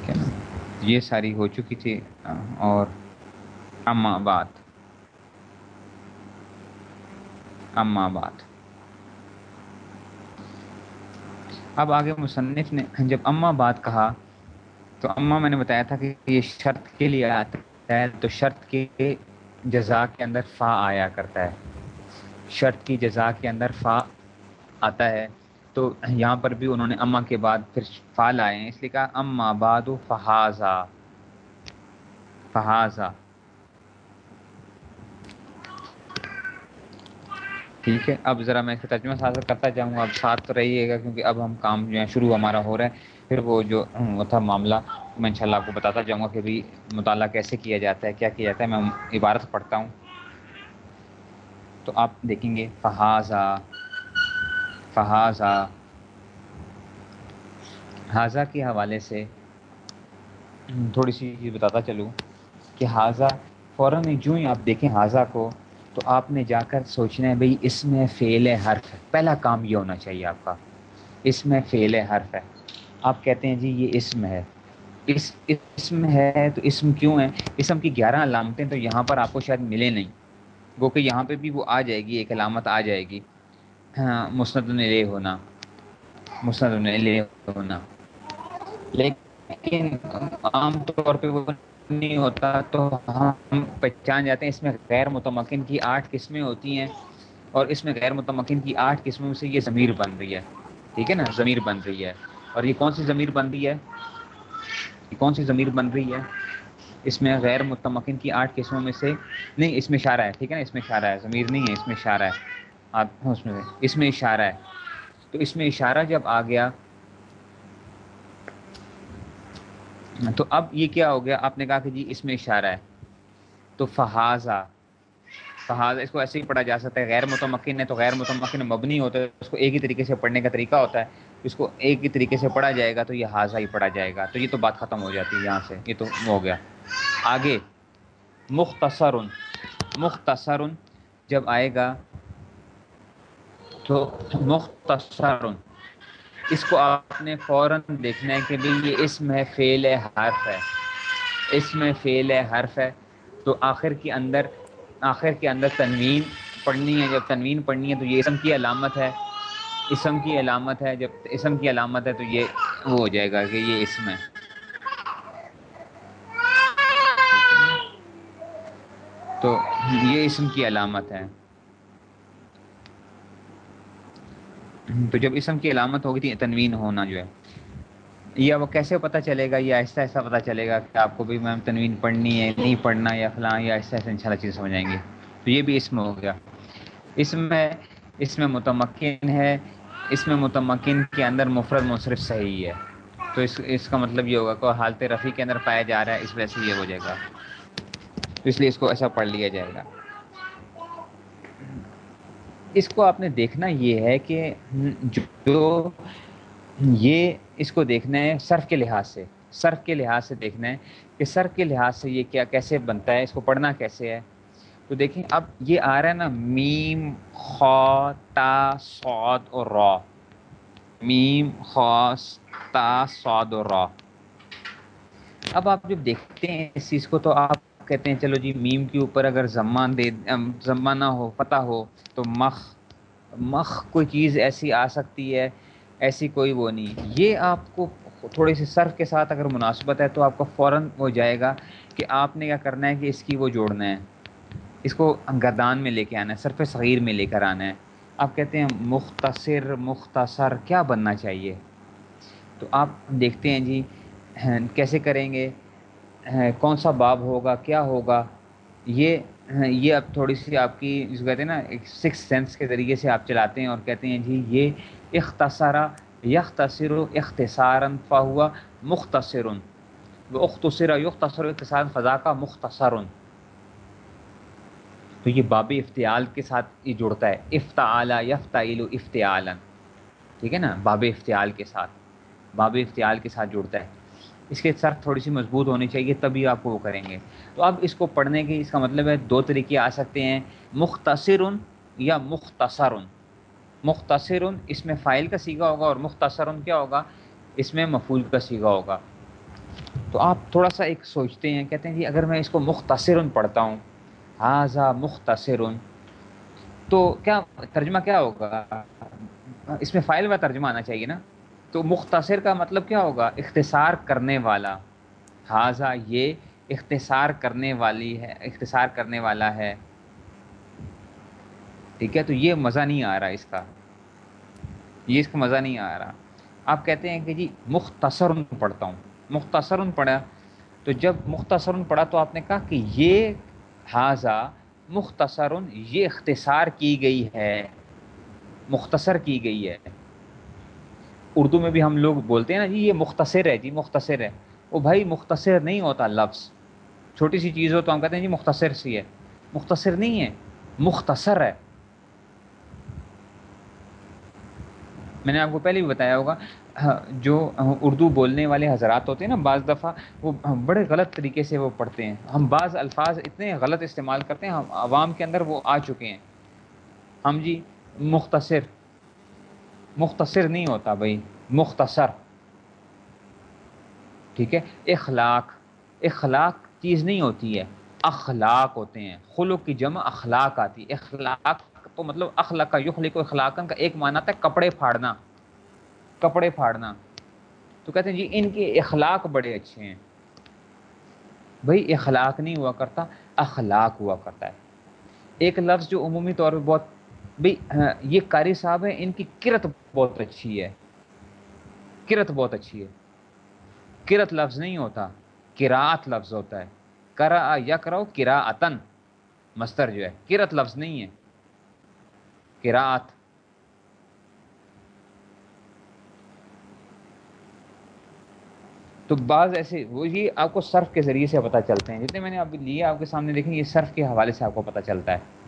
ٹھیک ہے نا یہ ساری ہو چکی تھی اور اما بات اما بات اب آگے مصنف نے جب اما بات کہا، تو اما میں نے بتایا تھا کہ یہ شرط کے لیے آتا ہے، تو شرط کے جزا کے اندر فا آیا کرتا ہے۔ شرط کی جزا کے اندر فا آتا ہے تو یہاں پر بھی انہوں نے اما کے بعد پھر فا لائے ہیں۔ اس لیے کہا، اما باد و فہذا فہذا ٹھیک ہے، اب ذرا میں اس کا ترجمہ سازت کرتا جاؤں گا۔ اب ساتھ تو رہیے گا کیونکہ اب ہم کام جو ہے شروع ہمارا ہو رہا ہے۔ پھر وہ جو وہ تھا معاملہ، میں انشاءاللہ آپ کو بتاتا جاؤں گا کہ بھی مطالعہ کیسے کیا جاتا ہے، کیا کیا جاتا ہے۔ میں عبارت پڑھتا ہوں۔ تو آپ دیکھیں گے فہذا فہذا حاضہ کے حوالے سے تھوڑی سی چیز بتاتا چلوں کہ حاضہ فوراً جو ہی آپ دیکھیں حاضہ کو تو آپ نے جا کر سوچنا ہے بھئی اس میں فعل حرف ہے۔ پہلا کام یہ ہونا چاہیے آپ کا۔ اس میں فعل حرف ہے۔ آپ کہتے ہیں جی یہ اسم ہے۔ اس اسم ہے تو اسم کیوں ہے؟ اسم کی گیارہ علامتیں تو یہاں پر آپ کو شاید ملے نہیں۔ وہ کہ یہاں پہ بھی وہ آ جائے گی، ایک علامت آ جائے گی۔ ہاں، مسند لے ہونا۔ مسند لے ہونا۔ لیکن عام طور پہ وہ نہیں ہوتا تو ہم پہچان جاتے ہیں اس میں غیر متمکن کی آٹھ قسمیں ہوتی ہیں اور اس میں غیر متمکن کی آٹھ قسموں سے یہ ضمیر بن رہی ہے۔ ٹھیک ہے نا؟ ضمیر بن رہی ہے۔ اور یہ کون سی ضمیر بن رہی ہے؟ یہ کون سی ضمیر بن رہی ہے؟ اس میں غیر متمکن کی آٹھ قسموں میں سے نہیں، اس میں اشارہ ہے۔ ٹھیک ہے نا؟ اس میں اشارہ ہے۔ ضمیر نہیں ہے، اس میں اشارہ ہے۔ آپ اس میں اس میں اشارہ ہے۔ تو اس میں اشارہ جب آ گیا، تو اب یہ کیا ہو گیا؟ آپ نے کہا کہ جی اس میں اشارہ ہے۔ تو فہذا فہذا اس کو ایسے ہی پڑھا جا سکتا ہے۔ غیر متمکن ہے تو غیر متمکن مبنی ہوتا ہے۔ اس کو ایک ہی طریقے سے پڑھنے کا طریقہ ہوتا ہے۔ اس کو ایک ہی طریقے سے پڑھا جائے گا تو یہ حاضہ ہی پڑھا جائے گا۔ تو یہ تو بات ختم ہو جاتی ہے یہاں سے۔ یہ تو ہو گیا۔ آگے مختصر مختصر جب آئے گا تو مختصر اس کو آپ نے فوراً دیکھنا ہے کہ بھائی یہ اسم ہے فعل حرف ہے۔ اسم فعل حرف ہے۔ تو آخر کے اندر، آخر کے اندر تنوین پڑھنی ہے۔ جب تنوین پڑھنی ہے تو یہ اسم کی علامت ہے۔ اسم کی علامت ہے۔ جب اسم کی علامت ہے تو یہ وہ ہو جائے گا کہ یہ اسم ہے تو یہ اسم کی علامت ہے۔ تو جب اسم کی علامت ہوگی تھی تنوین ہونا جو ہے۔ یا وہ کیسے پتہ چلے گا یا ایسا ایسا پتہ چلے گا کہ آپ کو بھی میم تنوین پڑھنی ہے نہیں پڑھنا یا فلاں یا ایسا ایسا ان شاء اللہ چیز سمجھ آئیں گے تو یہ بھی اسم ہو گیا۔ اس میں اس میں متمکن ہے۔ اس میں متمکن کے اندر مفرد مصرف صحیح ہے۔ تو اس اس کا مطلب یہ ہوگا کہ حالت رفیع کے اندر پایا جا رہا ہے، اس وجہ سے یہ ہو جائے گا۔ اس لیے اس کو ایسا پڑھ لیا جائے گا۔ اس کو آپ نے دیکھنا یہ ہے کہ جو یہ اس کو دیکھنا ہے صرف کے لحاظ سے، صرف کے لحاظ سے دیکھنا ہے کہ صرف کے لحاظ سے یہ کیا کیسے بنتا ہے، اس کو پڑھنا کیسے ہے۔ تو دیکھیں، اب یہ آ رہا ہے نا، میم، خا، تا سعود اور را۔ میم خاص تا سعود اور را۔ اب آپ جب دیکھتے ہیں اس چیز کو تو آپ کہتے ہیں، چلو جی میم کے اوپر اگر زمان دے ضمہ نہ ہو پتہ ہو تو مخ مخ کوئی چیز ایسی آ سکتی ہے، ایسی کوئی وہ نہیں۔ یہ آپ کو تھوڑی سی صرف کے ساتھ اگر مناسبت ہے تو آپ کو فوراً ہو جائے گا کہ آپ نے کیا کرنا ہے کہ اس کی وہ جوڑنا ہے۔ اس کو گردان میں لے کے آنا ہے، صرف صغیر میں لے کر آنا ہے۔ آپ کہتے ہیں مختصر مختصر، کیا بننا چاہیے؟ تو آپ دیکھتے ہیں جی کیسے کریں گے؟ کون سا باب ہوگا، کیا ہوگا؟ یہ ہاں، یہ اب تھوڑی سی آپ کی جو کہتے ہیں نا، ایک سکس سینس کے ذریعے سے آپ چلاتے ہیں اور کہتے ہیں جی یہ اختصرا یختصر اختصاراً فا ہوا مختصر وہ اختصرا یختصر اختصار فضا کا مختصر تو یہ باب افتعال کے ساتھ یہ جڑتا ہے۔ افتعالا یفتعیل افتعالا۔ ٹھیک ہے نا؟ باب افتعال کے ساتھ، باب افتعال کے ساتھ جڑتا ہے۔ اس کے سر تھوڑی سی مضبوط ہونی چاہیے، تبھی آپ وہ کریں گے۔ تو اب اس کو پڑھنے کی اس کا مطلب ہے دو طریقے آ سکتے ہیں مختصر یا مختصر مختصر اس میں فائل کا سیگا ہوگا اور مختصر کیا ہوگا؟ اس میں مفول کا سیگا ہوگا۔ تو آپ تھوڑا سا ایک سوچتے ہیں، کہتے ہیں جی اگر میں اس کو مختصر پڑھتا ہوں حاضہ مختصر تو کیا ترجمہ کیا ہوگا؟ اس میں فائل و ترجمہ آنا چاہیے نا۔ تو مختصر کا مطلب کیا ہوگا؟ اختصار کرنے والا۔ حاضہ یہ اختصار کرنے والی ہے، اختصار کرنے والا ہے۔ ٹھیک ہے؟ تو یہ مزہ نہیں آ رہا اس کا۔ یہ اس کا مزہ نہیں آ رہا۔ آپ کہتے ہیں کہ جی مختصر پڑھتا ہوں۔ مختصر پڑھا۔ تو جب مختصر پڑھا تو آپ نے کہا کہ یہ حاضہ مختصر یہ اختصار کی گئی ہے۔ مختصر کی گئی ہے۔ اردو میں بھی ہم لوگ بولتے ہیں نا جی یہ مختصر ہے جی مختصر ہے۔ وہ بھائی مختصر نہیں ہوتا لفظ۔ چھوٹی سی چیز ہو تو ہم کہتے ہیں جی مختصر سی ہے۔ مختصر نہیں ہے، مختصر ہے۔ میں نے آپ کو پہلے بھی بتایا ہوگا، جو اردو بولنے والے حضرات ہوتے ہیں نا، بعض دفعہ وہ بڑے غلط طریقے سے وہ پڑھتے ہیں۔ ہم بعض الفاظ اتنے غلط استعمال کرتے ہیں، ہم عوام کے اندر وہ آ چکے ہیں۔ ہم جی مختصر۔ مختصر نہیں ہوتا بھائی، مختصر۔ ٹھیک ہے؟ اخلاق اخلاق چیز نہیں ہوتی ہے، اخلاق ہوتے ہیں۔ خلق کی جمع اخلاق آتی ہے اخلاق تو مطلب اخلاق کا یخلق و اخلاقن کا ایک معنی ہے کپڑے پھاڑنا۔ کپڑے پھاڑنا۔ تو کہتے ہیں جی ان کے اخلاق بڑے اچھے ہیں۔ بھائی، اخلاق نہیں ہوا کرتا، اخلاق ہوا کرتا ہے۔ ایک لفظ جو عمومی طور پہ بہت بھائی ہاں، یہ قاری صاحب ہیں ان کی کرت بہت اچھی ہے۔ کرت بہت اچھی ہے۔ کرت لفظ نہیں ہوتا کراط لفظ ہوتا ہے۔ کرا یا کراؤ کرا مستر جو ہے کرت لفظ نہیں ہے۔ کراط تو بعض ایسے وہ یہ آپ کو صرف کے ذریعے سے پتہ چلتے ہیں۔ جتنے میں نے اب لیے آپ کے سامنے دیکھیں یہ صرف کے حوالے سے آپ کو پتہ چلتا ہے۔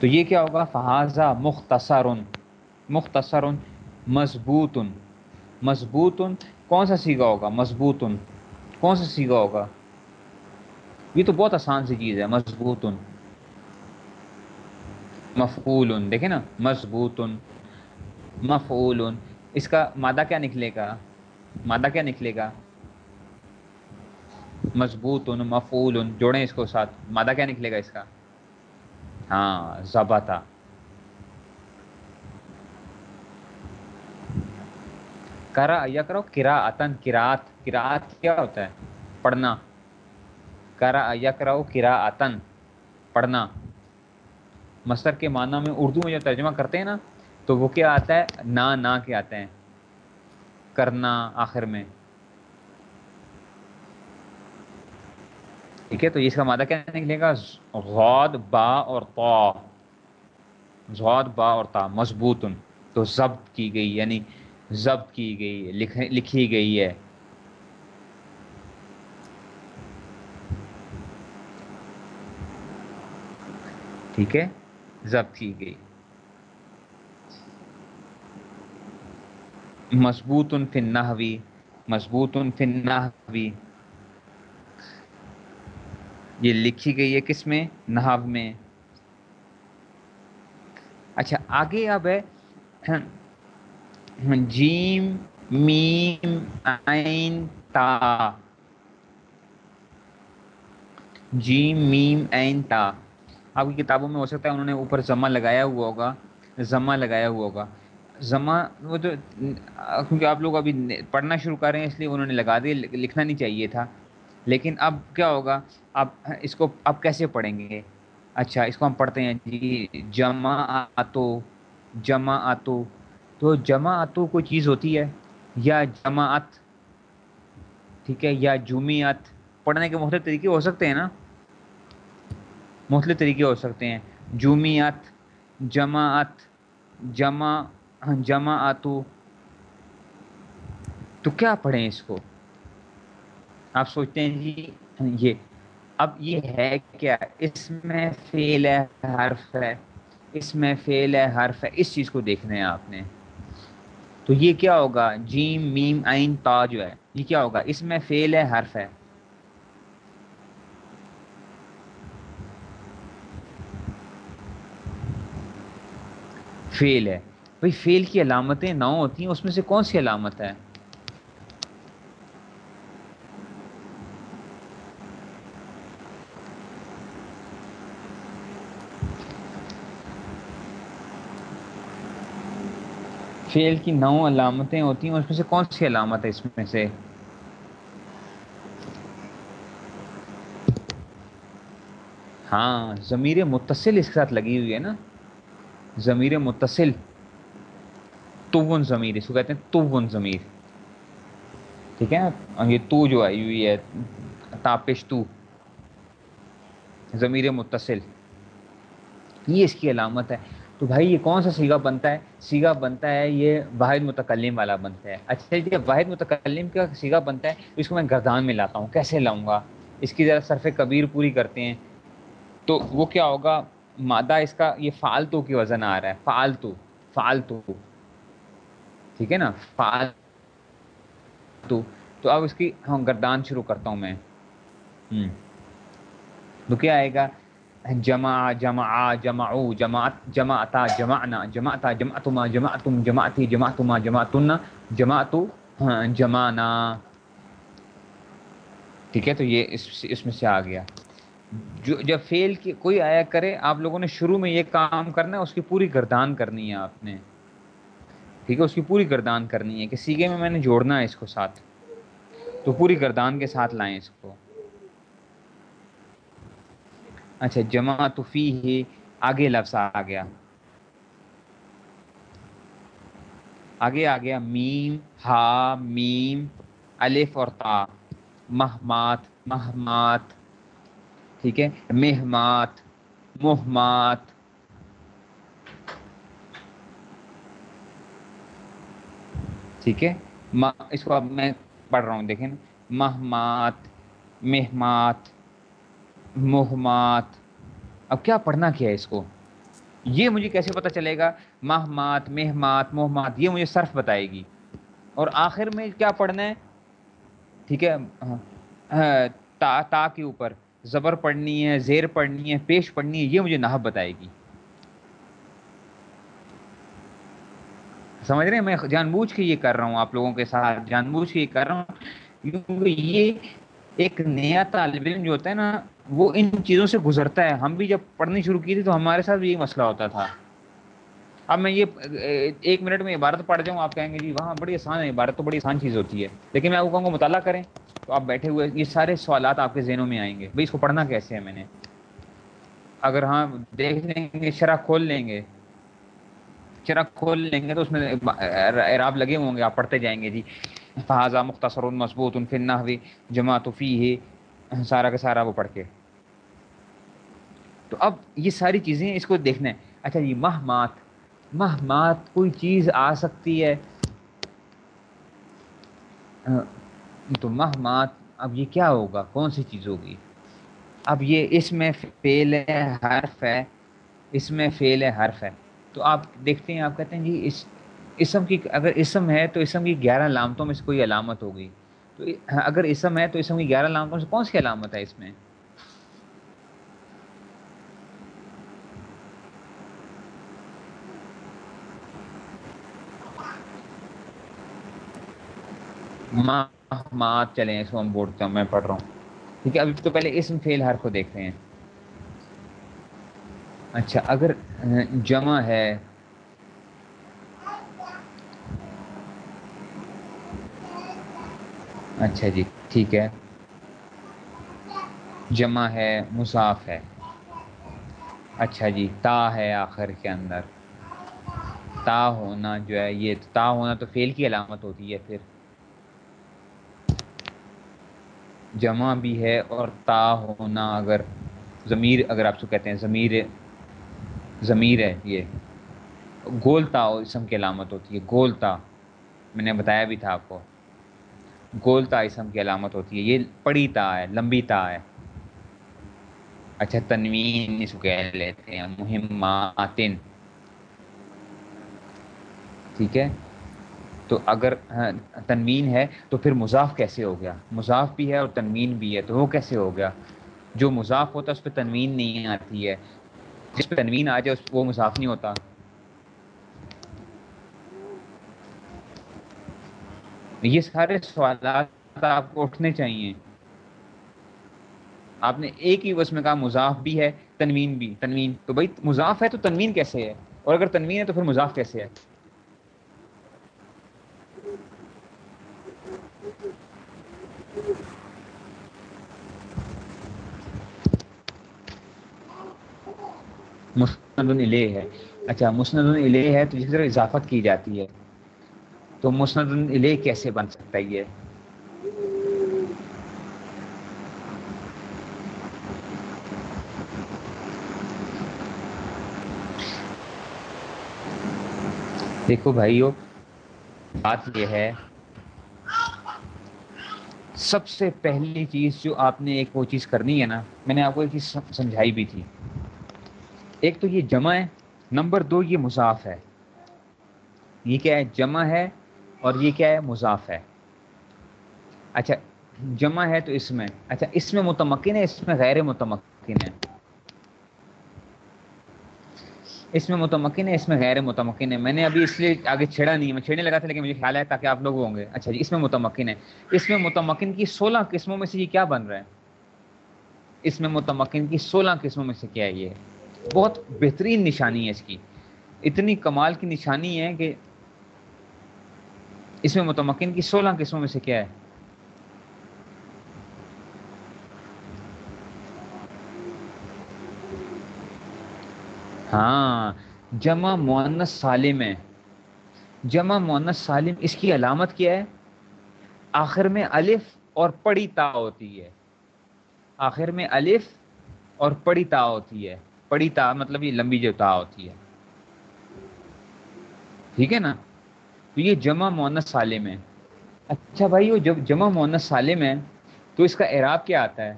تو یہ کیا ہوگا؟ فہذا مختصر مختصر مضبوط مضبوط کون سا سیگا ہوگا؟ مضبوط، کون سا سیگا ہوگا؟ یہ تو بہت آسان سی چیز ہے، مضبوط، مفعول، دیکھیں نا، مضبوط، مفعول۔ اس کا مادہ کیا نکلے گا؟ مادہ کیا نکلے گا؟ مضبوط، مفعول، جوڑیں اس کو ساتھ۔ مادہ کیا نکلے گا اس کا؟ ہاں ضبطہ کرا یا کرو کرا اتن کراط کراط کیا ہوتا ہے؟ پڑھنا۔ کرا یا کرو کرا اتن پڑھنا۔ مستر کے معنی میں اردو میں جو ترجمہ کرتے ہیں نا، تو وہ کیا آتا ہے؟ نا نا کے آتے ہیں کرنا، آخر میں۔ ٹھیک ہے تو اس کا مادہ کیا نکلے گا؟ غود با اور تا۔ غود با اور تا مضبوط تو ضبط کی گئی یعنی ضبط کی گئی لکھی گئی ہے۔ ٹھیک ہے؟ ضبط کی گئی۔ مضبوط فن نحوی مضبوط فن نحوی یہ لکھی گئی ہے کس میں؟ نحو میں۔ اچھا آگے اب ہے۔ جیم، میم، عین، تا۔ جیم، میم، عین، تا۔ آپ کی کتابوں میں ہو سکتا ہے انہوں نے اوپر ضمہ لگایا ہوا ہوگا۔ ضمہ لگایا ہوا ہوگا۔ ضمہ وہ تو، کیونکہ آپ لوگ ابھی پڑھنا شروع کر رہے ہیں، اس لیے انہوں نے لگا دیا لکھنا نہیں چاہیے تھا۔ لیکن اب کیا ہوگا؟ اب اس کو، اب کیسے پڑھیں گے؟ اچھا اس کو ہم پڑھتے ہیں جی جمع آتو جمع آتو۔ تو جمع آتو کوئی چیز ہوتی ہے؟ یا جماعت ٹھیک ہے، یا جمعیت پڑھنے کے مختلف طریقے ہو سکتے ہیں نا؟ مختلف طریقے ہو سکتے ہیں۔ جمعیت جماعت جمع جمع آتو۔ تو کیا پڑھیں اس کو؟ آپ سوچتے ہیں جی یہ۔ اب یہ ہے کیا؟ اس میں فیل ہے، حرف ہے۔ اس میں فیل ہے، حرف ہے۔ اس چیز کو دیکھنا ہے آپ نے۔ تو یہ کیا ہوگا؟ جیم، میم، عین، تا جو ہے، یہ کیا ہوگا؟ اس میں فیل ہے، حرف ہے۔ فیل ہے۔ بھائی، فیل کی علامتیں نو ہوتی ہیں، اس میں سے کون سی علامت ہے؟ فیل کی نو علامتیں ہوتی ہیں، اس میں سے کون سی علامت ہے اس میں سے؟ ہاں ضمیر متصل اس کے ساتھ لگی ہوئی ہے نا۔ ضمیر متصل تون ضمیر، اس کو کہتے ہیں تون ضمیر۔ ٹھیک ہے، یہ تو جو آئی ہوئی ہے، تاپش تو، ضمیر متصل۔ یہ اس کی علامت ہے۔ تو بھائی یہ کون سا سیگا بنتا ہے؟ سیگا بنتا ہے یہ واحد متکلم والا بنتا ہے۔ اچھا جی واحد متکلم کا سیگا بنتا ہے، اس کو میں گردان میں لاتا ہوں۔ کیسے لاؤں گا؟ اس کی ذرا صرف کبیر پوری کرتے ہیں۔ تو وہ کیا ہوگا؟ مادہ اس کا، یہ فالتو کی وزن آ رہا ہے۔ فالتو فالتو۔ ٹھیک ہے نا؟ فالتو۔ تو اب اس کی ہاں گردان شروع کرتا ہوں میں۔ تو کیا آئے گا؟ جمع جمع، جمعو جماعت جماعتا جمعنا جماعتا جمعتما جمعتم جماعتی جمعتما جماعتن جماعتو ہاں جمعنا۔ ٹھیک ہے، تو یہ اس اس میں سے آ گیا۔ جو، جب فیل کی کوئی آیا کرے، آپ لوگوں نے شروع میں یہ کام کرنا ہے، اس کی پوری گردان کرنی ہے آپ نے۔ ٹھیک ہے، اس کی پوری گردان کرنی ہے کہ سیگے میں میں نے جوڑنا ہے اس کو ساتھ۔ تو پوری گردان کے ساتھ لائیں اس کو۔ اچھا جمع تو فی ہی آگے لفظ آ گیا۔ آگے آ گیا، میم، ہا، میم، الف اور تا۔ مہمات مہمات، ٹھیک ہے۔ مہمات محمات ٹھیک ہے۔ اس کو اب میں پڑھ رہا ہوں، دیکھیں۔ مہمات مہمات۔ محمات۔ اب کیا پڑھنا کیا ہے اس کو؟ یہ مجھے کیسے پتہ چلے گا؟ مہمات مہمات محمات یہ مجھے صرف بتائے گی۔ اور آخر میں کیا پڑھنا ہے؟ ٹھیک ہے ہاں۔ تا تا کے اوپر۔ زبر پڑھنی ہے، زیر پڑھنی ہے، پیش پڑھنی ہے، یہ مجھے نحب بتائے گی۔ سمجھ رہے ہیں؟ میں جان بوجھ کے یہ کر رہا ہوں، آپ لوگوں کے ساتھ جان بوجھ کے یہ کر رہا ہوں، کیونکہ یہ ایک نیا طالب علم جو ہوتا ہے نا، وہ ان چیزوں سے گزرتا ہے۔ ہم بھی جب پڑھنی شروع کی تھی تو ہمارے ساتھ بھی یہی مسئلہ ہوتا تھا۔ اب میں یہ، ایک منٹ میں عبارت پڑھ جاؤں، آپ کہیں گے جی وہاں بڑی آسان ہے، عبارت تو بڑی آسان چیز ہوتی ہے۔ لیکن میں آپ کو کہوں گا، مطالعہ کریں۔ تو آپ بیٹھے ہوئے، یہ سارے سوالات آپ کے ذہنوں میں آئیں گے۔ بھائی، اس کو پڑھنا کیسے ہے میں نے؟ اگر ہاں دیکھ لیں گے، شرح کھول لیں گے۔ شرح کھول لیں گے تو اس میں عراب لگے ہوں گے، آپ پڑھتے جائیں گے۔ جی فہذا مختصر مضبوط ان فن جمع تو فی ہے سارا کا سارا وہ پڑھ کے۔ تو اب یہ ساری چیزیں اس کو دیکھنا ہے۔ اچھا جی مہمات۔ مہمات کوئی چیز آ سکتی ہے؟ تو مہمات، اب یہ کیا ہوگا؟ کون سی چیز ہوگی؟ اب یہ اس میں فیل ہے حرف ہے، اس میں فیل ہے حرف ہے۔ تو آپ دیکھتے ہیں، آپ کہتے ہیں جی اس اسم کی اگر اسم ہے تو اسم کی گیارہ علامتوں میں سے کوئی علامت ہوگی۔ تو ہاں، اگر اسم ہے تو اسم کی گیارہ علامتوں سے کون سی علامت ہے اس میں؟ مات چلیں، اس کو ہم بورڈ میں پڑھ رہا ہوں۔ ٹھیک ہے، ابھی تو پہلے اسم فیل ہر کو دیکھتے ہیں۔ اچھا اگر جمع ہے اچھا جی ٹھیک ہے۔ جمع ہے مصاف ہے۔ اچھا جی تا ہے آخر کے اندر۔ تا ہونا جو ہے، یہ تا ہونا تو فیل کی علامت ہوتی ہے پھر۔ جمع بھی ہے اور تا ہونا اگر ضمیر، اگر آپ سے کہتے ہیں ضمیر ضمیر ہے یہ۔ گولتا اسم کی علامت ہوتی ہے گولتا میں نے بتایا بھی تھا آپ کو۔ گولتا اسم کی علامت ہوتی ہے، یہ پڑی تا ہے، لمبی تا ہے۔ اچھا تنوین اس کو کہہ لیتے ہیں، مہماتن۔ ٹھیک ہے؟ تو اگر ہاں، تنوین ہے تو پھر مضاف کیسے ہو گیا؟ مضاف بھی ہے اور تنوین بھی ہے، تو وہ کیسے ہو گیا؟ جو مضاف ہوتا ہے، اس پہ تنوین نہیں آتی ہے۔ جس پہ تنوین آ جائے، اس وہ مضاف نہیں ہوتا۔ یہ سارے سوالات آپ کو اٹھنے چاہیے۔ آپ نے ایک ہی اس میں کہا مضاف بھی ہے، تنوین بھی۔ تنوین، تو بھائی مضاف ہے تو تنوین کیسے ہے؟ اور اگر تنوین ہے تو پھر مضاف کیسے ہے؟ مسند ہے۔ اچھا مسند ہے تو جس طرح اضافت کی جاتی ہے۔ تو مسند الہ کیسے بن سکتا ہے یہ؟ دیکھو بھائیو، بات یہ ہے، سب سے پہلی چیز جو آپ نے ایک وہ چیز کرنی ہے نا، میں نے آپ کو ایک چیز سمجھائی بھی تھی۔ ایک تو یہ جمع ہے، نمبر دو یہ مضاف ہے۔ یہ کیا ہے؟ جمع ہے اور یہ کیا ہے؟ مضاف ہے۔ اچھا جمع ہے تو اس میں۔ اچھا اس میں متمکن ہے، اس میں غیر متمکن ہے۔ اس میں متمکن ہے، اس میں غیر متمکن ہے۔ میں نے ابھی اس لیے آگے چھیڑا نہیں، میں چھیڑنے لگا تھا لیکن مجھے خیال ہے تاکہ آپ لوگ ہوں گے۔ اچھا جی اس میں متمکن ہے۔ اس میں متمکن کی سولہ قسموں میں سے یہ کیا بن رہا ہے؟ اس میں متمکن کی سولہ قسموں میں سے کیا ہے؟ یہ بہت بہترین نشانی ہے اس کی۔ اتنی کمال کی نشانی ہے کہ اس میں متمکن کی سولہ قسموں میں سے کیا ہے؟ ہاں جمع معنس سالم ہے۔ جمع معنس سالم اس کی علامت کیا ہے؟ آخر میں الف اور پڑی تا ہوتی ہے۔ آخر میں الف اور پڑی تا ہوتی ہے۔ پڑی تا مطلب یہ لمبی جو تا ہوتی ہے۔ ٹھیک ہے نا؟ تو یہ جمع مونس سالم ہے۔ اچھا بھائی، وہ جب جمع مونس سالم ہے تو اس کا اعراب کیا آتا ہے؟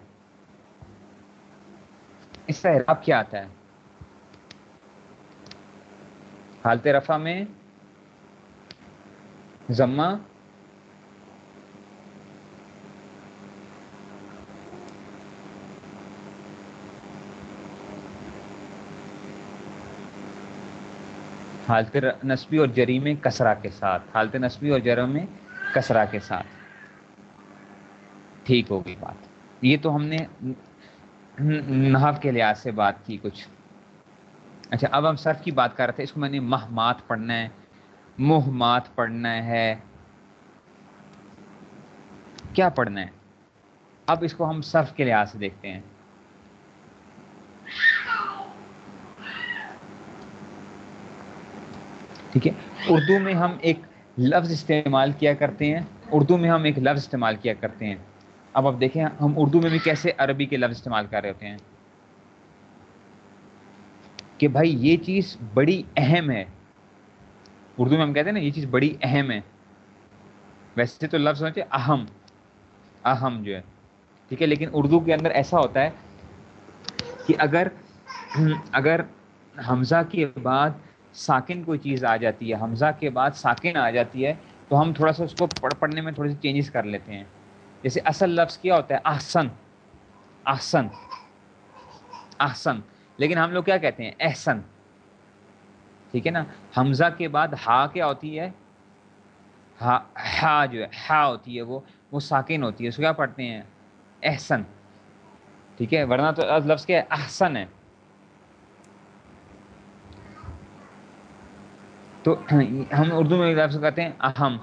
اس کا اعراب کیا آتا ہے؟ حالت رفع میں ضمہ حالت نسبی اور جری میں کسرا کے ساتھ، حالت نسبی اور جرم میں کسرا کے ساتھ۔ ٹھیک ہوگی بات۔ یہ تو ہم نے نحو کے لحاظ سے بات کی کچھ۔ اچھا اب ہم صرف کی بات کر رہے تھے، اس کو میں نے مہمات پڑھنا ہے مہمات پڑھنا ہے۔ کیا پڑھنا ہے؟ اب اس کو ہم صرف کے لحاظ سے دیکھتے ہیں۔ ٹھیک ہے؟ اردو میں ہم ایک لفظ استعمال کیا کرتے ہیں، اردو میں ہم ایک لفظ استعمال کیا کرتے ہیں۔ اب اب دیکھیں، ہم اردو میں بھی کیسے عربی کے لفظ استعمال کر رہے ہوتے ہیں؟ کہ بھائی یہ چیز بڑی اہم ہے۔ اردو میں ہم کہتے ہیں نا، یہ چیز بڑی اہم ہے۔ ویسے تو لفظ ہونا چاہیے اہم۔ اہم جو ہے۔ ٹھیک ہے، لیکن اردو کے اندر ایسا ہوتا ہے کہ اگر اگر حمزہ کے بعد ساکن کوئی چیز آ جاتی ہے، حمزہ کے بعد ساکن آ جاتی ہے، تو ہم تھوڑا سا اس کو پڑھ پڑھنے میں تھوڑی سی چینجز کر لیتے ہیں۔ جیسے اصل لفظ کیا ہوتا ہے؟ احسن احسن احسن۔ لیکن ہم لوگ کیا کہتے ہیں؟ احسن۔ ٹھیک ہے نا؟ حمزہ کے بعد ہا کیا ہوتی ہے؟ ہا ہا جو ہے، ہا ہوتی ہے وہ وہ ساکن ہوتی ہے۔ اس کو کیا پڑھتے ہیں؟ احسن۔ ٹھیک ہے؟ ورنہ تو لفظ کیا ہے؟ احسن ہے۔ تو ہم اردو میں لفظ کہتے ہیں اہم۔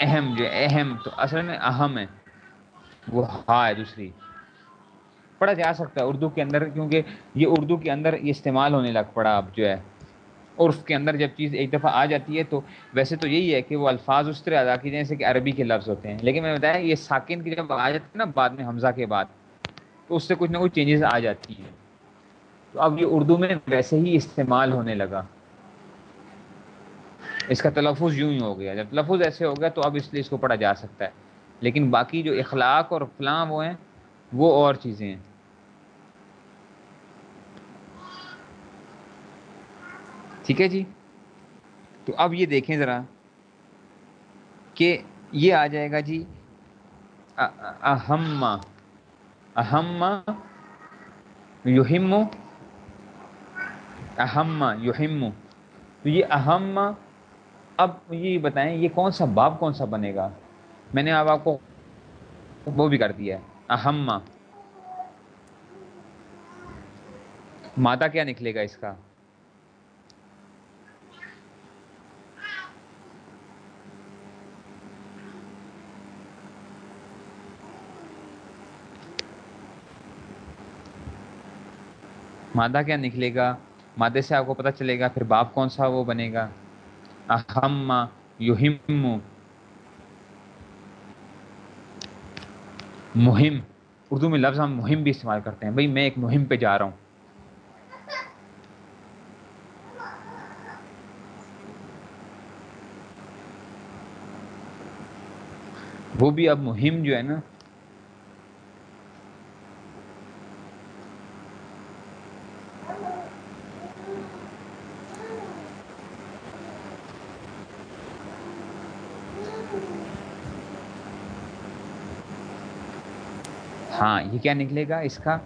اہم جو اہم۔ تو اصل میں اہم ہے۔ وہ ہا ہے دوسری۔ پڑھا جا سکتا ہے اردو کے اندر، کیونکہ یہ اردو کے اندر یہ استعمال ہونے لگ پڑا اب جو ہے۔ عرف کے اندر جب چیز ایک دفعہ آ جاتی ہے تو ویسے تو یہی ہے کہ وہ الفاظ اس طرح ادا کیے جیسے کہ عربی کے لفظ ہوتے ہیں۔ لیکن میں نے بتایا یہ ساکن کی جب آ جاتی ہے نا بعد میں حمزہ کے بعد، تو اس سے کچھ نہ کچھ چینجز آ جاتی ہیں۔ تو اب یہ اردو میں ویسے ہی استعمال ہونے لگا۔ اس کا تلفظ یوں ہی ہو گیا۔ جب تلفظ ایسے ہو گیا تو اب اس لیے اس کو پڑھا جا سکتا ہے۔ لیکن باقی جو اخلاق اور فلاں وہ ہیں، وہ اور چیزیں ہیں۔ ٹھیک ہے جی؟ تو اب یہ دیکھیں ذرا کہ یہ آ جائے گا جی۔ اہم اہم یوہم اہم یوہم تو یہ اہم اب یہ بتائیں، یہ کون سا باب کون سا بنے گا؟ میں نے اب آپ کو وہ بھی کر دیا ہے اہما مادہ کیا نکلے گا اس کا؟ مادہ کیا نکلے گا؟ مادے سے آپ کو پتہ چلے گا پھر باپ کون سا وہ بنے گا؟ اہم یہم مہم اردو میں لفظ ہم مہم بھی استعمال کرتے ہیں۔ بھائی میں ایک مہم پہ جا رہا ہوں۔ وہ بھی اب مہم جو ہے نا ہاں یہ کیا نکلے گا اس کا؟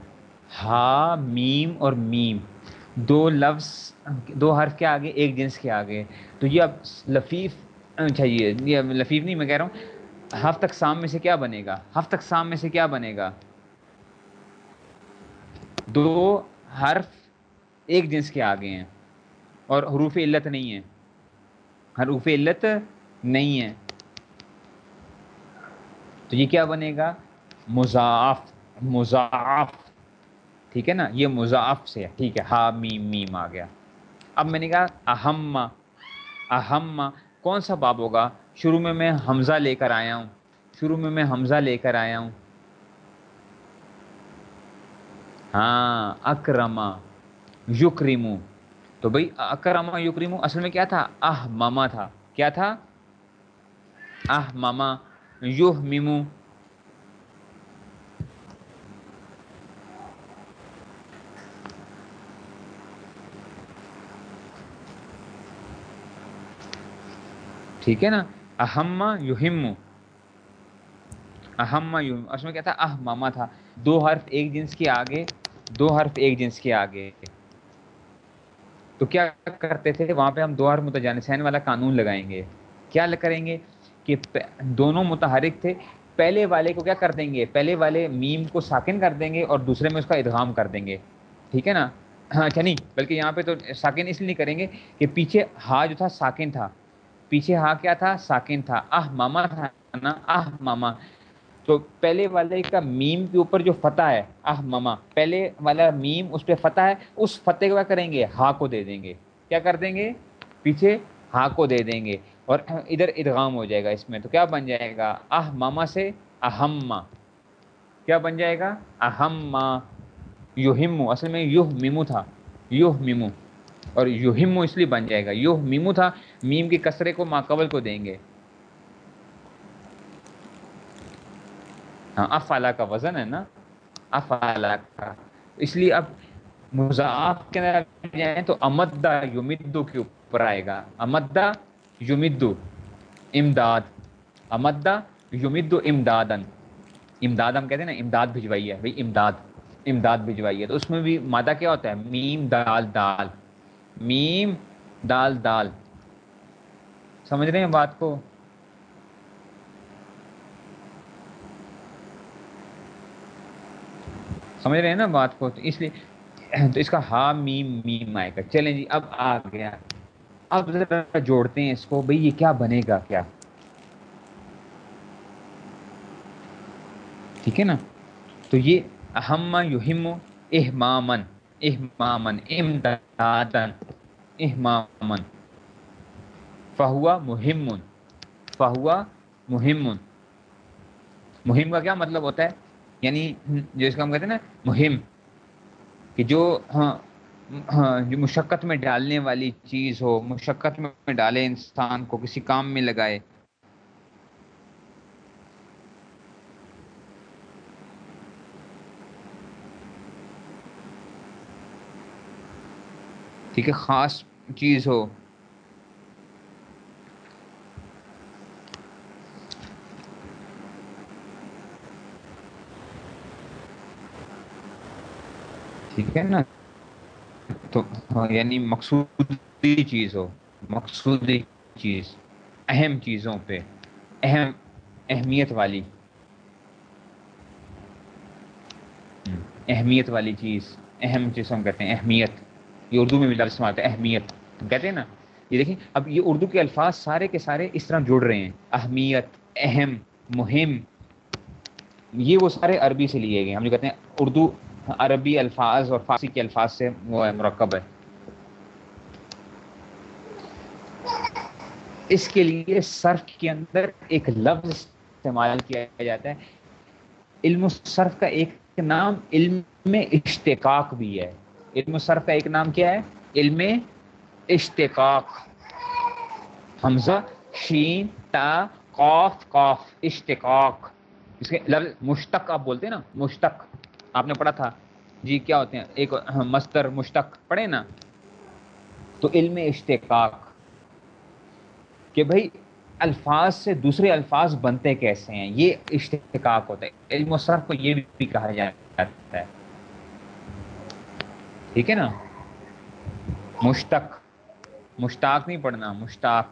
ہا، میم اور میم۔ دو لفظ، دو حرف کے آگے، ایک جنس کے آگے۔ تو یہ اب لفیف چاہیے یہ لفیف نہیں، میں کہہ رہا ہوں۔ ہفت اقسام میں سے کیا بنے گا؟ ہفت اقسام میں سے کیا بنے گا؟ دو حرف ایک جنس کے آگے ہیں اور حروف علت نہیں ہے حروف علت نہیں ہے تو یہ کیا بنے گا؟ مضاف مضاف ٹھیک ہے نا؟ یہ مضاف سے ہے۔ ٹھیک ہے۔ ہا میم میم آ گیا۔ اب میں نے کہا اہم اہم کون سا باب ہوگا؟ شروع میں میں حمزہ لے کر آیا ہوں۔ شروع میں میں حمزہ لے کر آیا ہوں۔ ہاں اکرما یکریمو تو بھائی اکرما یکریمو اصل میں کیا تھا؟ آہ ماما تھا۔ کیا تھا؟ آہ ماما یوہ میمو ٹھیک ہے نا؟ اہم یوہم اہم یوہم اس میں کیا تھا؟ اہ ماما تھا. دو حرف ایک جنس کے آگے، دو حرف ایک جنس کے آگے. تو کیا کرتے تھے؟ وہاں پہ ہم دو حرف متجانسین والا قانون لگائیں گے. کیا کریں گے؟ کہ دونوں متحرک تھے. پہلے والے کو کیا کر دیں گے؟ پہلے والے میم کو ساکن کر دیں گے اور دوسرے میں اس کا ادغام کر دیں گے. ٹھیک ہے نا؟ ہاں اچھا نہیں، بلکہ یہاں پہ تو ساکن اس لیے نہیں کریں گے کہ پیچھے ہا جو تھا، ساکن تھا. پیچھے ہاں کیا تھا؟ ساکن تھا۔ آہ ماما تھا نا۔ آہ ماما۔ تو پہلے والے کا میم کے اوپر جو فتح ہے، آہ ماما۔ پہلے والا میم اس پہ فتح ہے، اس فتح کو کیا کریں گے؟ ہا کو دے دیں گے۔ کیا کر دیں گے؟ پیچھے ہا کو دے دیں گے۔ اور ادھر ادغام ہو جائے گا اس میں۔ تو کیا بن جائے گا؟ آہ ماما سے اہم کیا بن جائے گا؟ اہم یوہمو۔ اصل میں یوہ میمو تھا۔ یوہ میمو اور یوہمو اس لیے بن جائے گا۔ یوہ میمو تھا، میم کے کسرے کو ماقبل کو دیں گے۔ ہاں افعلا کا وزن ہے نا؟ افعلا کا۔ اس لیے اب مضاف کے اندر جائیں تو امدا یومدو کے اوپر آئے گا۔ امدا یومدو امداد۔ امدا یومدو امدادن امداد ہم کہتے ہیں نا، امداد بھجوائی ہے بھائی، امداد۔ امداد بھجوائی ہے تو اس میں بھی مادہ کیا ہوتا ہے؟ میم، دال دال۔ میم، دال دال۔ سمجھ رہے ہیں بات کو؟ سمجھ رہے ہیں نا بات کو؟ تو اس لیے، تو اس کا ہا، میم میم آئے گا۔ چلیں جی اب آ گیا۔ اب ذرا جوڑتے ہیں اس کو۔ بھئی یہ کیا بنے گا کیا؟ ٹھیک ہے نا؟ تو یہ اہم یوہم اہمامن اہمامن، امدادن۔ اہمامن فہوا مہم فہوا مہم مہم کا کیا مطلب ہوتا ہے؟ یعنی جو اس کا ہم کہتے ہیں نا، مہم. کہ جو ہاں ہاں جو مشقت میں ڈالنے والی چیز ہو، مشقت میں ڈالے انسان کو، کسی کام میں لگائے ٹھیک ہے، خاص چیز ہو۔ ٹھیک ہے نا؟ تو ہاں، یعنی مقصودی چیز ہو۔ مقصودی چیز، اہم چیزوں پہ۔ اہم، اہمیت والی۔ اہمیت والی چیز۔ اہم چیز ہم کہتے ہیں، اہمیت۔ یہ اردو میں بھی لفظ استعمال ہے، اہمیت۔ کہتے ہیں نا، یہ دیکھیں، اب یہ اردو کے الفاظ سارے کے سارے اس طرح جڑ رہے ہیں۔ اہمیت، اہم، مہم، یہ وہ سارے عربی سے لیے گئے ہم جو کہتے ہیں، اردو عربی الفاظ اور فارسی کے الفاظ سے وہ ہے، مرکب ہے۔ اس کے لیے صرف کے اندر ایک لفظ استعمال کیا جاتا ہے۔ علم صرف کا ایک نام، علم میں اشتقاق بھی ہے۔ علم صرف کا ایک نام کیا ہے؟ علم اشتقاق۔ حمزہ، شین، تا، قاف قاف، اشتقاق۔ اس کے لفظ مشتق آپ بولتے ہیں نا؟ مشتق۔ آپ نے پڑھا تھا۔ جی کیا ہوتے ہیں؟ ایک مستر مشتق پڑھے نا؟ تو علم اشتقاق۔ کہ بھائی، الفاظ سے دوسرے الفاظ بنتے کیسے ہیں؟ یہ اشتقاق ہوتا ہے۔ علم و صرف کو یہ بھی کہا جاتا ہے۔ ٹھیک ہے نا؟ مشتق. مشتاق نہیں پڑھنا، مشتاق.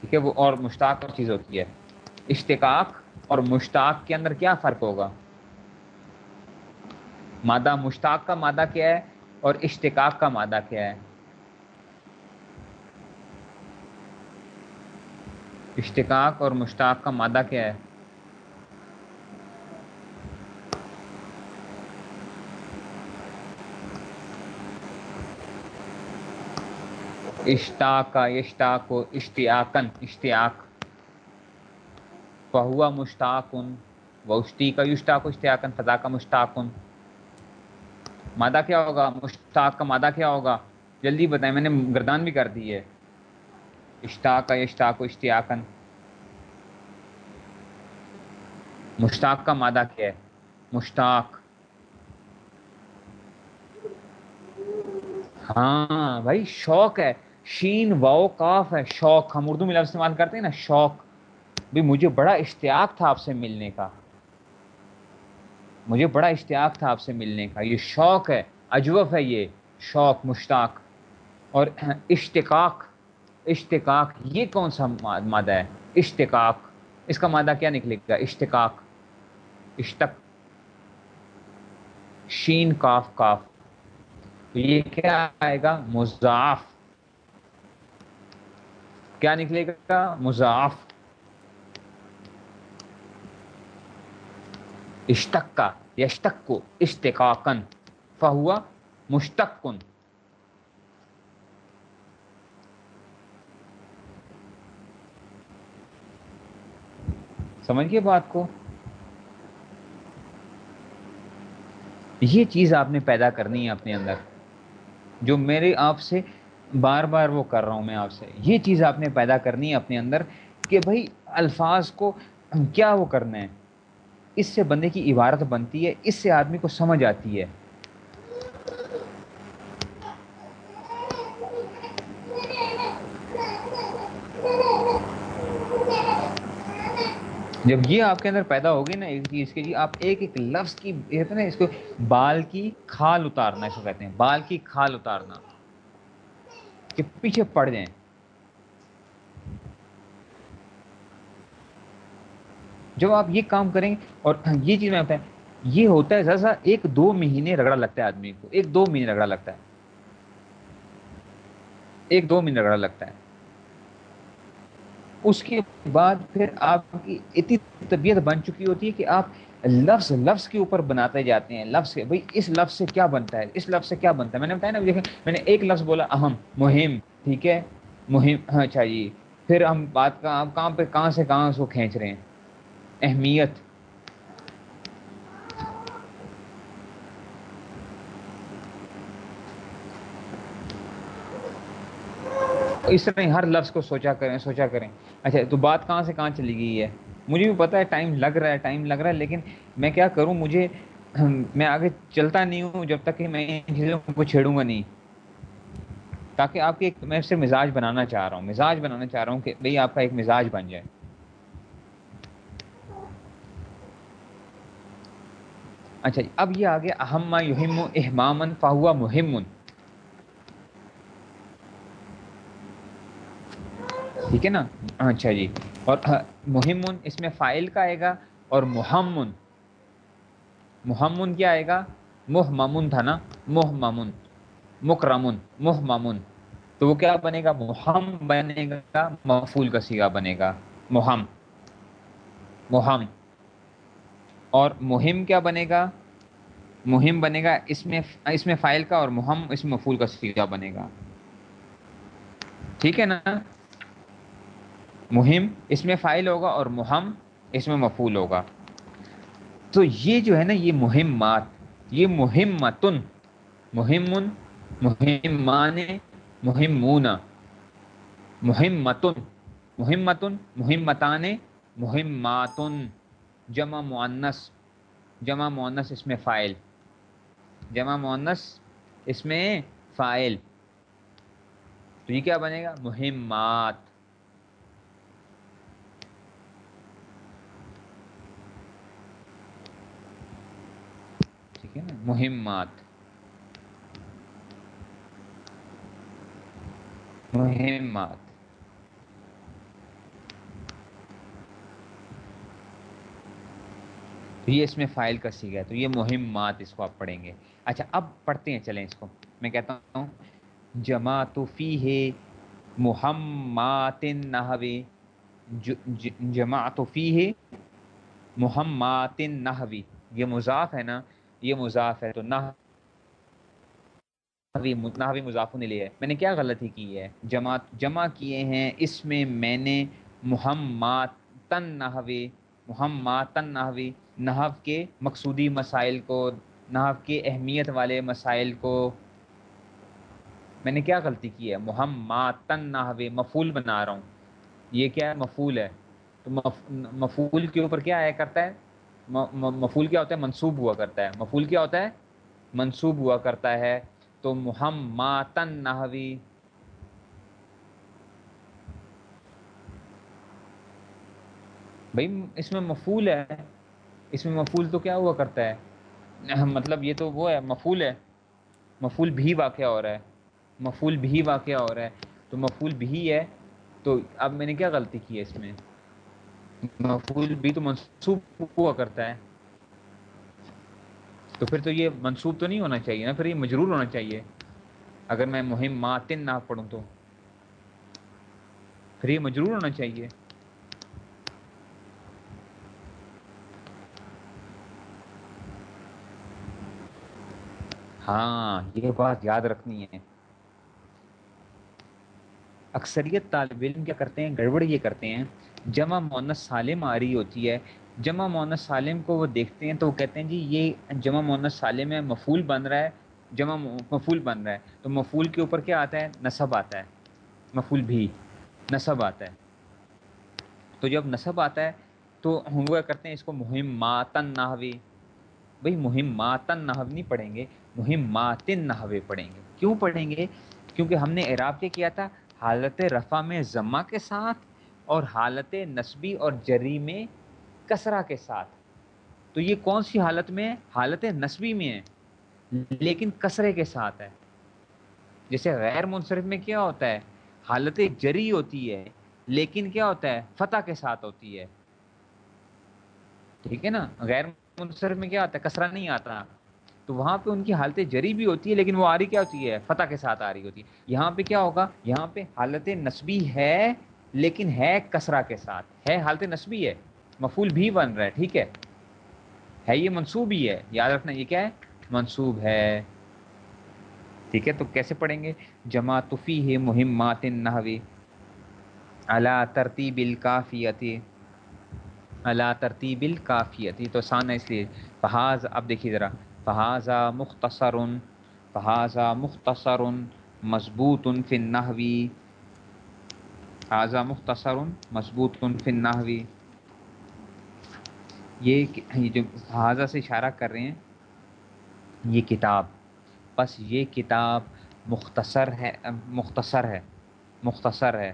ٹھیک ہے؟ وہ اور مشتاق اور چیز ہوتی ہے۔ اشتقاق اور مشتاق کے اندر کیا فرق ہوگا؟ مادہ مشتاق کا مادہ کیا ہے اور اشتقاق کا مادہ کیا ہے؟ اشتقاق اور مشتاق کا مادہ کیا ہے؟ اشتاق اشتاق و اشتیاقن اشتیاق. فہوا مشتاقن، و اشتی کا یشتاق اشتیاقن فضا کا مشتاقن. مادہ کیا ہوگا؟ مشتاق کا مادہ کیا ہوگا؟ جلدی بتائیں، میں نے گردان بھی کر دی ہے. اشتاق اشتاق و اشتیاقن مشتاق کا مادہ کیا ہے؟ مشتاق. ہاں بھائی شوق ہے. شین واؤ کاف ہے، شوق۔ ہم اردو میں لفظ استعمال کرتے ہیں نا، شوق۔ بھی مجھے بڑا اشتیاق تھا آپ سے ملنے کا۔ مجھے بڑا اشتیاق تھا آپ سے ملنے کا۔ یہ شوق ہے اجوف ہے یہ۔ شوق، مشتاق۔ اور اشتقاق اشتقاق، یہ کون سا مادہ ہے؟ اشتقاق۔ اس کا مادہ کیا نکلے گا؟ اشتقاق۔ اشتق۔ شین کاف کاف یہ کیا آئے گا؟ مضاف کیا نکلے گا؟ مضاف اشتق کا یشتق کو اشتقاقن فہوا مشتقن سمجھ گئے بات کو؟ یہ چیز آپ نے پیدا کرنی ہے اپنے اندر، جو میرے آپ سے بار بار وہ کر رہا ہوں میں آپ سے۔ یہ چیز آپ نے پیدا کرنی ہے اپنے اندر کہ بھائی الفاظ کو کیا وہ کرنا ہے؟ اس سے بندے کی عبارت بنتی ہے، اس سے آدمی کو سمجھ آتی ہے۔ جب یہ آپ کے اندر پیدا ہوگی نا ایک چیز کے لیے جی آپ ایک ایک لفظ کی کہتے نا اس کو بال کی کھال اتارنا، اس کو کہتے ہیں، بال کی کھال اتارنا۔ کہ پیچھے پڑ جائیں۔ جب آپ یہ کام کریں اور یہ چیز میں بتائیں یہ ہوتا ہے ذرا ایک دو مہینے رگڑا لگتا ہے آدمی کو، ایک دو مہینے رگڑا لگتا ہے۔ ایک دو مہینے رگڑا لگتا ہے۔ اس کے بعد پھر آپ کی اتنی طبیعت بن چکی ہوتی ہے کہ آپ لفظ لفظ کے اوپر بناتے جاتے ہیں، لفظ بھائی اس لفظ سے کیا بنتا ہے؟ اس لفظ سے کیا بنتا ہے؟ میں نے بتایا نا، دیکھیں، میں نے ایک لفظ بولا اہم، مہم، ٹھیک ہے؟ مہم ہاں اچھا جی۔ پھر ہم بات کا کہاں پہ، کہاں سے، کہاں اس کو کھینچ رہے ہیں؟ اہمیت۔ اس طرح ہر لفظ کو سوچا کریں سوچا کریں۔ اچھا تو بات کہاں سے، کہاں چلی گئی ہے؟ مجھے بھی پتا ہے ٹائم لگ رہا ہے ٹائم لگ رہا ہے، لیکن میں کیا کروں، مجھے میں آگے چلتا نہیں ہوں جب تک کہ میں ان چیزوں کو چھیڑوں گا نہیں۔ تاکہ آپ کی ایک، میں صرف مزاج بنانا چاہ رہا ہوں، مزاج بنانا چاہ رہا ہوں کہ بھئی آپ کا ایک مزاج بن جائے۔ اچھا جی اب یہ آگے اہم یہم اہمامن فاہوا محمن ٹھیک ہے نا؟ اچھا جی اور محمن اس میں فائل کا آئے گا اور محمن محمن کیا آئے گا؟ محمن تھا نا؟ محمن مکرمن محمن تو وہ کیا بنے گا؟ محم بنے گا مفول کا سیگا بنے گا۔ محم محم اور مہم کیا بنے گا؟ مہم بنے گا اس میں اس میں فائل کا اور مہم، اس میں مفول کا سیگا بنے گا۔ ٹھیک ہے نا؟ مہم، اس میں فائل ہوگا اور مہم اس میں مفول ہوگا۔ تو یہ جو ہے نا، یہ مہمات، یہ مہمتن، مہمن مہمان مہمون مہمتن مہمتن مہمتان مہماتن، جمع معنس جمع معنس اس میں فائل، جمع معنس اس میں فائل۔ تو یہ کیا بنے گا؟ مہمات۔ ہے؟ نا مہمات۔ مہمات۔ تو یہ اس میں فائل کا سیگا ہے تو یہ مہمات اس کو آپ پڑھیں گے۔ اچھا اب پڑھتے ہیں، چلیں اس کو۔ میں کہتا ہوں جماعت فی ہے محمات نحوے جماعت فی ہے محمات نحوی۔ یہ مضاف ہے نا یہ مضاف ہے تو نحوی نحوی مضاف نے لیا ہے۔ میں نے کیا غلطی کی ہے؟ جماعت جمع کیے ہیں اس میں میں نے محمات تن نحوی محمات تن نحوی، نحو کے مقصودی مسائل کو، نحو کے اہمیت والے مسائل کو میں نے کیا غلطی کی ہے؟ محمد نحو مفول بنا رہا ہوں۔ یہ کیا ہے مفول ہے؟ تو مفول کے اوپر کیا آیا کرتا ہے؟ مفول کیا ہوتا ہے؟ منصوب ہوا کرتا ہے۔ مفول کیا ہوتا ہے؟ منصوب ہوا کرتا ہے۔ تو محمد نحوی۔ بھائی، اس میں مفول ہے۔ اس میں مفول تو کیا ہوا کرتا ہے؟ مطلب یہ تو وہ ہے، مفول ہے۔ مفول بھی واقعہ ہو رہا ہے۔ مفول بھی واقعہ ہو رہا ہے۔ تو مفول بھی ہے۔ تو اب میں نے کیا غلطی کی ہے اس میں؟ مفول بھی تو منصوب ہوا کرتا ہے۔ تو پھر تو یہ منصوب تو نہیں ہونا چاہیے نا، پھر یہ مجرور ہونا چاہیے۔ اگر میں مہم ماتن نہ پڑھوں تو۔ پھر یہ مجرور ہونا چاہیے۔ ہاں یہ بات یاد رکھنی ہے۔ اکثریت طالب علم کیا کرتے ہیں؟ گڑبڑ یہ کرتے ہیں جمع مونس سالم آ رہی ہوتی ہے۔ جمع مونس سالم کو وہ دیکھتے ہیں تو وہ کہتے ہیں جی یہ جمع مونس سالم ہے مفول بن رہا ہے، جمع مفول بن رہا ہے۔ تو مفول کے اوپر کیا آتا ہے؟ نصب آتا ہے۔ مفول بھی نصب آتا ہے۔ تو جب نصب آتا ہے تو ہم وہ کرتے ہیں اس کو مہم ماتن نحوی۔ بھائی مہم ماتن نحو نہیں پڑھیں گے مہم ماتن نحوے پڑھیں گے۔ کیوں پڑھیں گے؟ کیونکہ ہم نے اعراب کیا کیا تھا، حالت رفع میں ضمہ کے ساتھ اور حالت نصبی اور جری میں کسرا کے ساتھ۔ تو یہ کون سی حالت میں؟ ہے حالت نصبی میں ہے، لیکن کسرے کے ساتھ ہے۔ جیسے غیر منصرف میں کیا ہوتا ہے؟ حالت جری ہوتی ہے، لیکن کیا ہوتا ہے؟ فتح کے ساتھ ہوتی ہے۔ ٹھیک ہے نا؟ غیر منصرف میں کیا ہوتا ہے؟ کسرا نہیں آتا۔ تو وہاں پہ ان کی حالت جری بھی ہوتی ہے، لیکن وہ آ رہی کیا ہوتی ہے؟ فتح کے ساتھ آ رہی ہوتی ہے۔ یہاں پہ کیا ہوگا؟ یہاں پہ حالت نصبی ہے لیکن ہے کسرا کے ساتھ، ہے حالت نصبی ہے مفول بھی بن رہا ہے، ٹھیک ہے۔ ہے یہ منصوب ہی ہے، یاد رکھنا یہ کیا ہے؟ منصوب ہے۔ ٹھیک ہے، تو کیسے پڑھیں گے؟ جمع تفی ہے مہمات نحوی۔ اللہ ترتیب الکافیتی اللہ ترتیب الکافیتی تو سان اس لیے۔ بحاظ اب دیکھیے ذرا۔ فہذا مختصر فہذا مختصر مضبوط فی النحوی۔ حاضہ مختصر مضبوط فی ہاں، یہ جو حاضہ سے اشارہ کر رہے ہیں، یہ کتاب۔ بس یہ کتاب مختصر ہے مختصر ہے مختصر ہے۔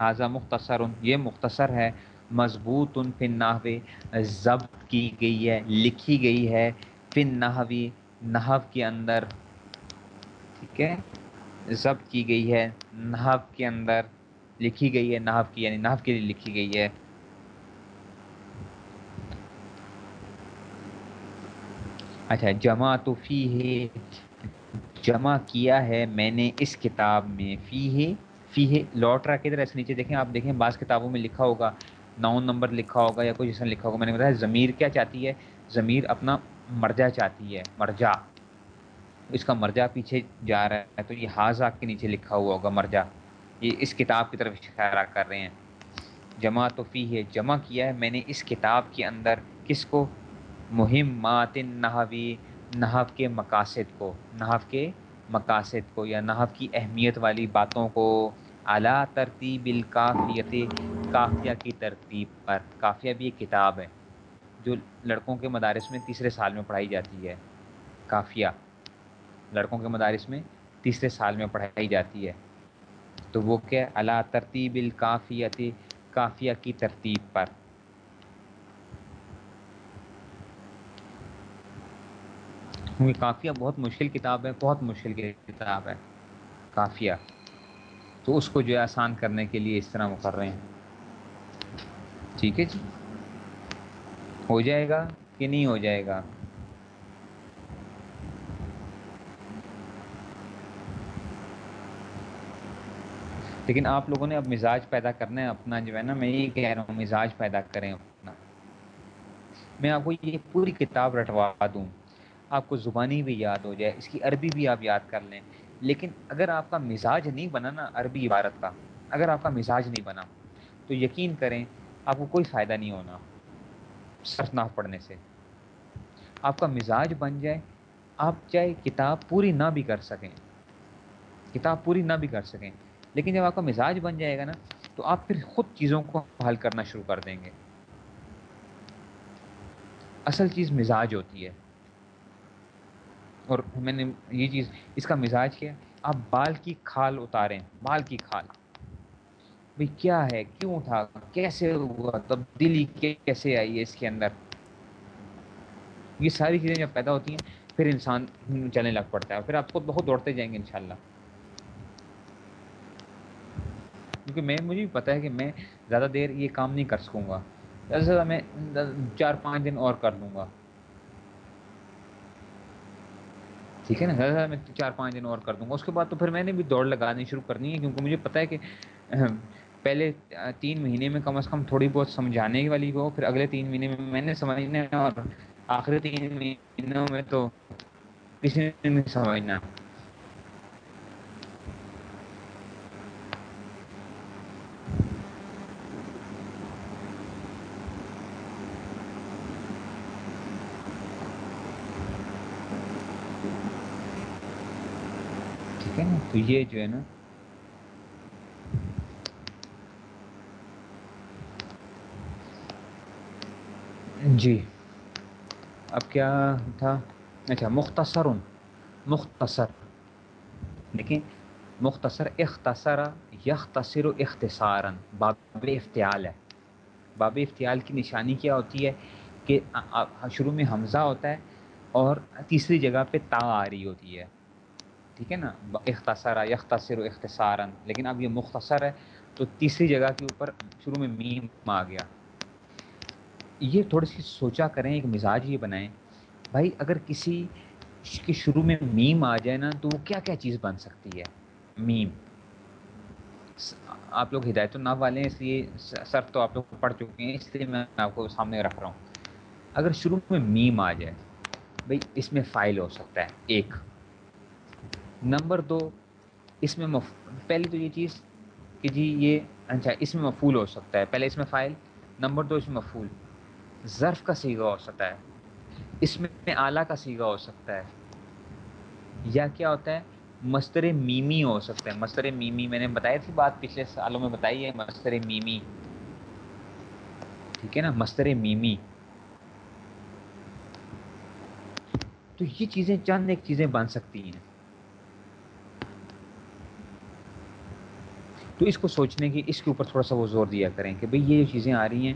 حاضہ مختصر، یہ مختصر ہے۔ مضبوط فی ضبط کی گئی ہے، لکھی گئی ہے۔ فن نحوی نحو کے اندر، ٹھیک ہے؟ ضبط کی گئی ہے، نحو کے اندر۔ لکھی گئی ہے، نحو کی یعنی نحو کے لیے لکھی گئی ہے۔ اچھا جمع تو فی ہے جمع کیا ہے میں نے اس کتاب میں۔ فی ہے فی ہے؟ لوٹ رہا کدھر ایسے نیچے دیکھیں، آپ دیکھیں بعض کتابوں میں لکھا ہوگا۔ نو نمبر لکھا ہوگا یا کوئی جیسا لکھا ہوگا۔ میں نے بتایا، ضمیر کیا چاہتی ہے؟ ضمیر اپنا مرجا چاہتی ہے مرجا اس کا مرجا پیچھے جا رہا ہے، تو یہ حاضہ کے نیچے لکھا ہوا ہوگا مرجا یہ اس کتاب کی طرف اشارہ کر رہے ہیں۔ جمع تو فی ہے، جمع کیا ہے، میں نے اس کتاب کے اندر کس کو؟ مہم مات نحوی، نحو کے مقاصد کو، نحو کے مقاصد کو یا نحو کی اہمیت والی باتوں کو۔ اعلیٰ ترتیب الکافیت، کافیہ کی ترتیب پر۔ کافیہ بھی ایک کتاب ہے جو لڑکوں کے مدارس میں تیسرے سال میں پڑھائی جاتی ہے۔ کافیہ، لڑکوں کے مدارس میں تیسرے سال میں پڑھائی جاتی ہے۔ تو وہ کیا اللہ ترتیب الکافیت، کافیہ کی ترتیب پر۔ کیونکہ کافیہ بہت مشکل کتاب ہے، بہت مشکل کتاب ہے، کافیہ۔ تو اس کو جو ہے آسان کرنے کے لیے اس طرح وہ کر رہے ہیں۔ ٹھیک ہے جی؟ ہو جائے گا کہ نہیں ہو جائے گا؟ لیکن آپ لوگوں نے اب مزاج پیدا کرنا ہے، اپنا جو ہے نا، میں یہی کہہ رہا ہوں، مزاج پیدا کریں اپنا۔ میں آپ کو یہ پوری کتاب رٹوا دوں۔ آپ کو زبانی بھی یاد ہو جائے، اس کی عربی بھی آپ یاد کر لیں۔ لیکن اگر آپ کا مزاج نہیں بنا نا عربی عبارت کا، اگر آپ کا مزاج نہیں بنا، تو یقین کریں آپ کو کوئی فائدہ نہیں ہونا صرف پڑھنے سے۔ آپ کا مزاج بن جائے، آپ چاہے کتاب پوری نہ بھی کر سکیں۔ کتاب پوری نہ بھی کر سکیں۔ لیکن جب آپ کا مزاج بن جائے گا نا، تو آپ پھر خود چیزوں کو حل کرنا شروع کر دیں گے۔ اصل چیز مزاج ہوتی ہے۔ اور میں نے یہ چیز، اس کا مزاج کیا، آپ بال کی کھال اتاریں، بال کی کھال۔ بھائی کیا ہے؟ کیوں تھا کیسے ہوا؟ تبدیلی کیسے آئی ہے اس کے اندر؟ یہ ساری چیزیں جب پیدا ہوتی ہیں، پھر انسان چلنے لگ پڑتا ہے پھر آپ کو بہت دوڑتے جائیں گے انشاءاللہ۔ کیونکہ میں مجھے بھی پتہ ہے کہ میں زیادہ دیر یہ کام نہیں کر سکوں گا۔ زیادہ سے زیادہ میں چار پانچ دن اور کر لوں گا۔ ٹھیک ہے نا؟ زیادہ زیادہ میں چار پانچ دن اور کر دوں گا۔ اس کے بعد تو پھر میں نے بھی دوڑ لگانی شروع کرنی ہے، کیونکہ مجھے پتہ ہے کہ پہلے تین مہینے میں کم از کم تھوڑی بہت سمجھانے والی ہو، پھر اگلے تین مہینے میں میں نے سمجھنا اور آخری تین مہینوں میں تو کسی نے نہیں سمجھنا ٹھیک ہے نا تو یہ جو ہے نا جی اب کیا تھا؟ اچھا مختصر مختصر۔ دیکھیں، مختصر اختصر، یختصر و اختصاراً باب افتعال ہے۔ باب افتعال کی نشانی کیا ہوتی ہے؟ کہ شروع میں حمزہ ہوتا ہے اور تیسری جگہ پہ تا آ رہی ہوتی ہے۔ ٹھیک ہے نا؟ اختصر یختصر و اختصاراً، لیکن اب یہ مختصر ہے تو تیسری جگہ کے اوپر شروع میں میم آ گیا۔ یہ تھوڑی سی سوچا کریں، ایک مزاج یہ بنائیں۔ بھائی، اگر کسی کے شروع میں میم آ جائے نا، تو وہ کیا کیا چیز بن سکتی ہے؟ میم۔ آپ لوگ ہدایت الناف والے ہیں، اس لیے صرف تو آپ لوگ پڑھ چکے ہیں، اس لیے میں آپ کو سامنے رکھ رہا ہوں۔ اگر شروع میں میم آ جائے، بھائی، اس میں فائل ہو سکتا ہے، ایک۔ نمبر دو، اس میں مف... پہلی تو یہ چیز کہ جی یہ اچھا اس میں مفول ہو سکتا ہے، پہلے اس میں فائل، نمبر دو اس میں مفول ظرف کا سیگا ہو سکتا ہے، اس میں اعلیٰ کا سیگا ہو سکتا ہے، یا کیا ہوتا ہے مستر میمی ہو سکتا ہے مستر میمی، میں نے بتائی تھی بات پچھلے سالوں میں بتائی ہے مستر میمی، ٹھیک ہے نا مستر میمی۔ تو یہ چیزیں چند ایک چیزیں بن سکتی ہیں۔ تو اس کو سوچنے کی، اس کے اوپر تھوڑا سا وہ زور دیا کریں کہ بھئی یہ جو چیزیں آ رہی ہیں۔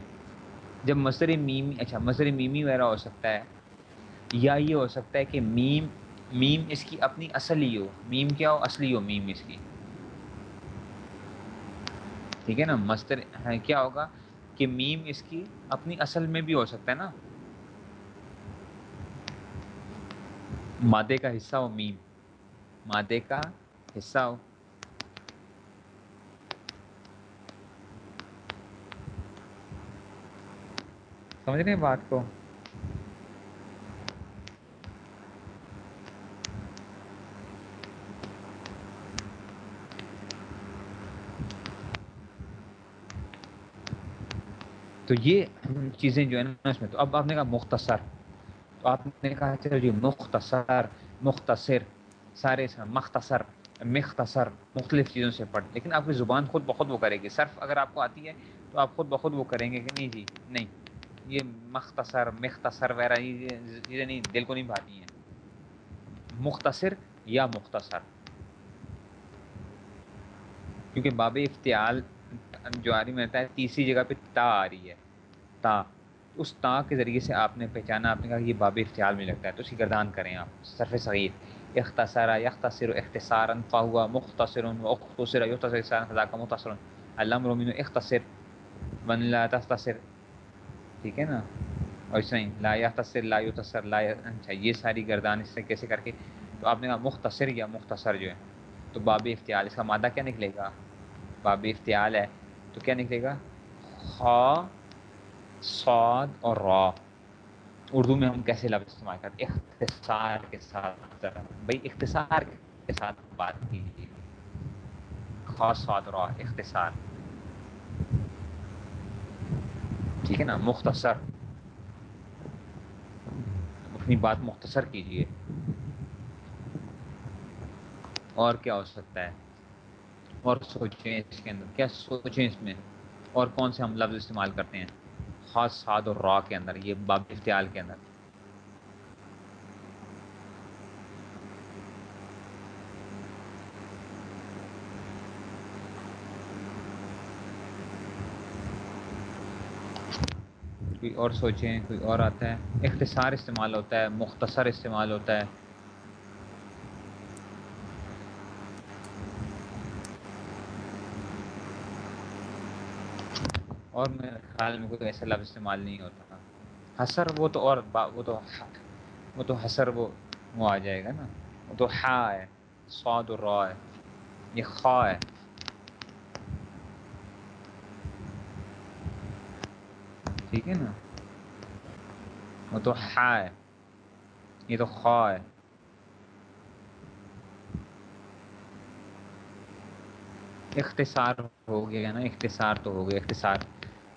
جب مصر میمی اچھا مصر میمی وغیرہ ہو سکتا ہے، یا یہ ہو سکتا ہے کہ میم میم اس کی اپنی اصل ہی ہو۔ میم کیا ہو؟ اصلی ہو میم اس کی۔ ٹھیک ہے نا؟ مستر ہاں، کیا ہوگا کہ میم اس کی اپنی اصل میں بھی ہو سکتا ہے نا۔ مادے کا حصہ ہو میم۔ مادے کا حصہ ہو۔ سمجھ رہے ہیں بات کو؟ تو یہ چیزیں جو ہے نا اس میں، تو اب آپ نے کہا مختصر، تو آپ نے کہا چلو جی مختصر مختصر، سارے مختصر مختصر، مختلف چیزوں سے پڑھ، لیکن آپ کی زبان خود بخود وہ کرے گی، صرف اگر آپ کو آتی ہے تو آپ خود بخود وہ کریں گے کہ نہیں جی نہیں۔ یہ مختصر مختصر وغیرہ یہ چیزیں یعنی نہیں دل کو نہیں بھاتی ہیں مختصر یا مختصر؟ کیونکہ باب افتعال جو آ رہی میں رہتا ہے، تیسری جگہ پہ تا آ رہی ہے. تا. اس تا کے ذریعے سے آپ نے پہچانا، آپ نے کہا کہ یہ باب افتعال میں لگتا ہے، تو اس کی گردان کریں آپ. صرف صغیر. اختصر یختصر اختصارا فہوا مختصر و اختصر یختصر فضا کا مختصر علم رومین اختصر. ون لا تختصر. ٹھیک ہے نا؟ اور اس طرح لا یختصر لا یختصر لا اچھا یہ ساری گردان اس سے کیسے کر کے؟ تو آپ نے کہا مختصر یا مختصر جو ہے۔ تو باب افتعال، اس کا مادہ کیا نکلے گا؟ باب افتعال ہے۔ تو کیا نکلے گا؟ خا سعد اور را۔ اردو میں ہم کیسے لفظ استعمال کرتے اختصار کے ساتھ بھائی، اختصار کے ساتھ بات کیجیے خاص سعد را، اختصار۔ ٹھیک ہے نا، مختصر۔ اپنی بات مختصر کیجیے اور کیا ہو سکتا ہے؟ اور سوچیں اس کے اندر۔ کیا سوچیں اس میں؟ اور کون سے ہم لفظ استعمال کرتے ہیں؟ خاص سعد اور را کے اندر، یہ باب افتعال کے اندر۔ کوئی اور سوچیں، کوئی اور آتا ہے۔ اختصار استعمال ہوتا ہے، مختصر استعمال ہوتا ہے۔ اور میرے خیال میں کوئی ایسا لفظ استعمال نہیں ہوتا۔ تھا حسر وہ تو اور وہ تو وہ تو حسر وہ وہ آ جائے گا نا۔ وہ تو ہا ہے سعود الرا ہے، یہ خواہ ہے۔ ٹھیک ہے نا؟ وہ تو ہا ہے یہ تو خواہ ہے اختصار ہو گیا نا، اختصار تو ہو گیا، اختصار۔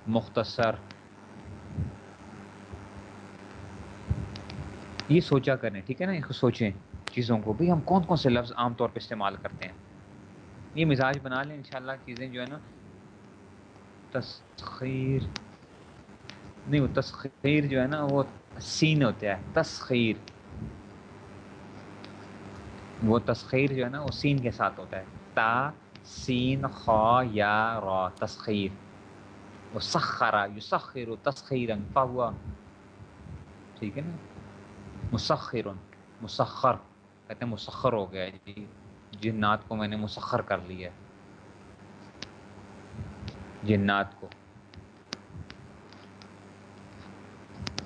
مختصر۔ یہ سوچا کریں، ٹھیک ہے نا؟ سوچیں چیزوں کو۔ بھی ہم کون کون سے لفظ عام طور پہ استعمال کرتے ہیں؟ یہ مزاج بنا لیں انشاءاللہ چیزیں جو ہے نا، تسخیر۔ نہیں وہ تسخیر جو ہے نا، وہ سین ہوتا ہے تسخیر وہ تسخیر جو ہے نا، وہ سین کے ساتھ ہوتا ہے۔ تا، سین، خا، یا، را تسخیر وہ سخرا یو سخر و تسخیر ہوا ٹھیک ہے نا؟ مسخر مسخر۔ کہتے ہیں مسخر ہو گیا جی۔ جنات کو میں نے مسخر کر لیا جنات کو۔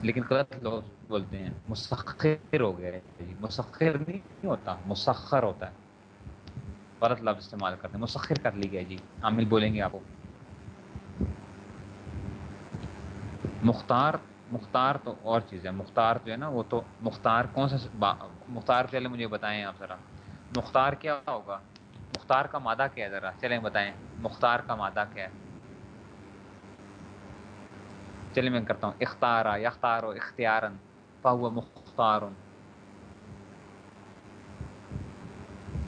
لیکن غلط لوگ بولتے ہیں، مسخر ہو گیا جی مسخر نہیں ہوتا، مسخر ہوتا ہے۔ غلط لفظ استعمال کرتے ہیں۔ مسخر کر لی گیا جی۔ عامل بولیں گے آپ۔ کو مختار مختار تو اور چیز ہے۔ مختار جو ہے نا، وہ تو مختار کون سا مختار چلے مجھے بتائیں آپ ذرا۔ مختار کیا ہوگا؟ مختار کا مادہ کیا ہے ذرا؟ چلیں بتائیں۔ مختار کا مادہ کیا ہے؟ چلے میں کرتا ہوں اختارا. یختار و اختیارن فہو مختار.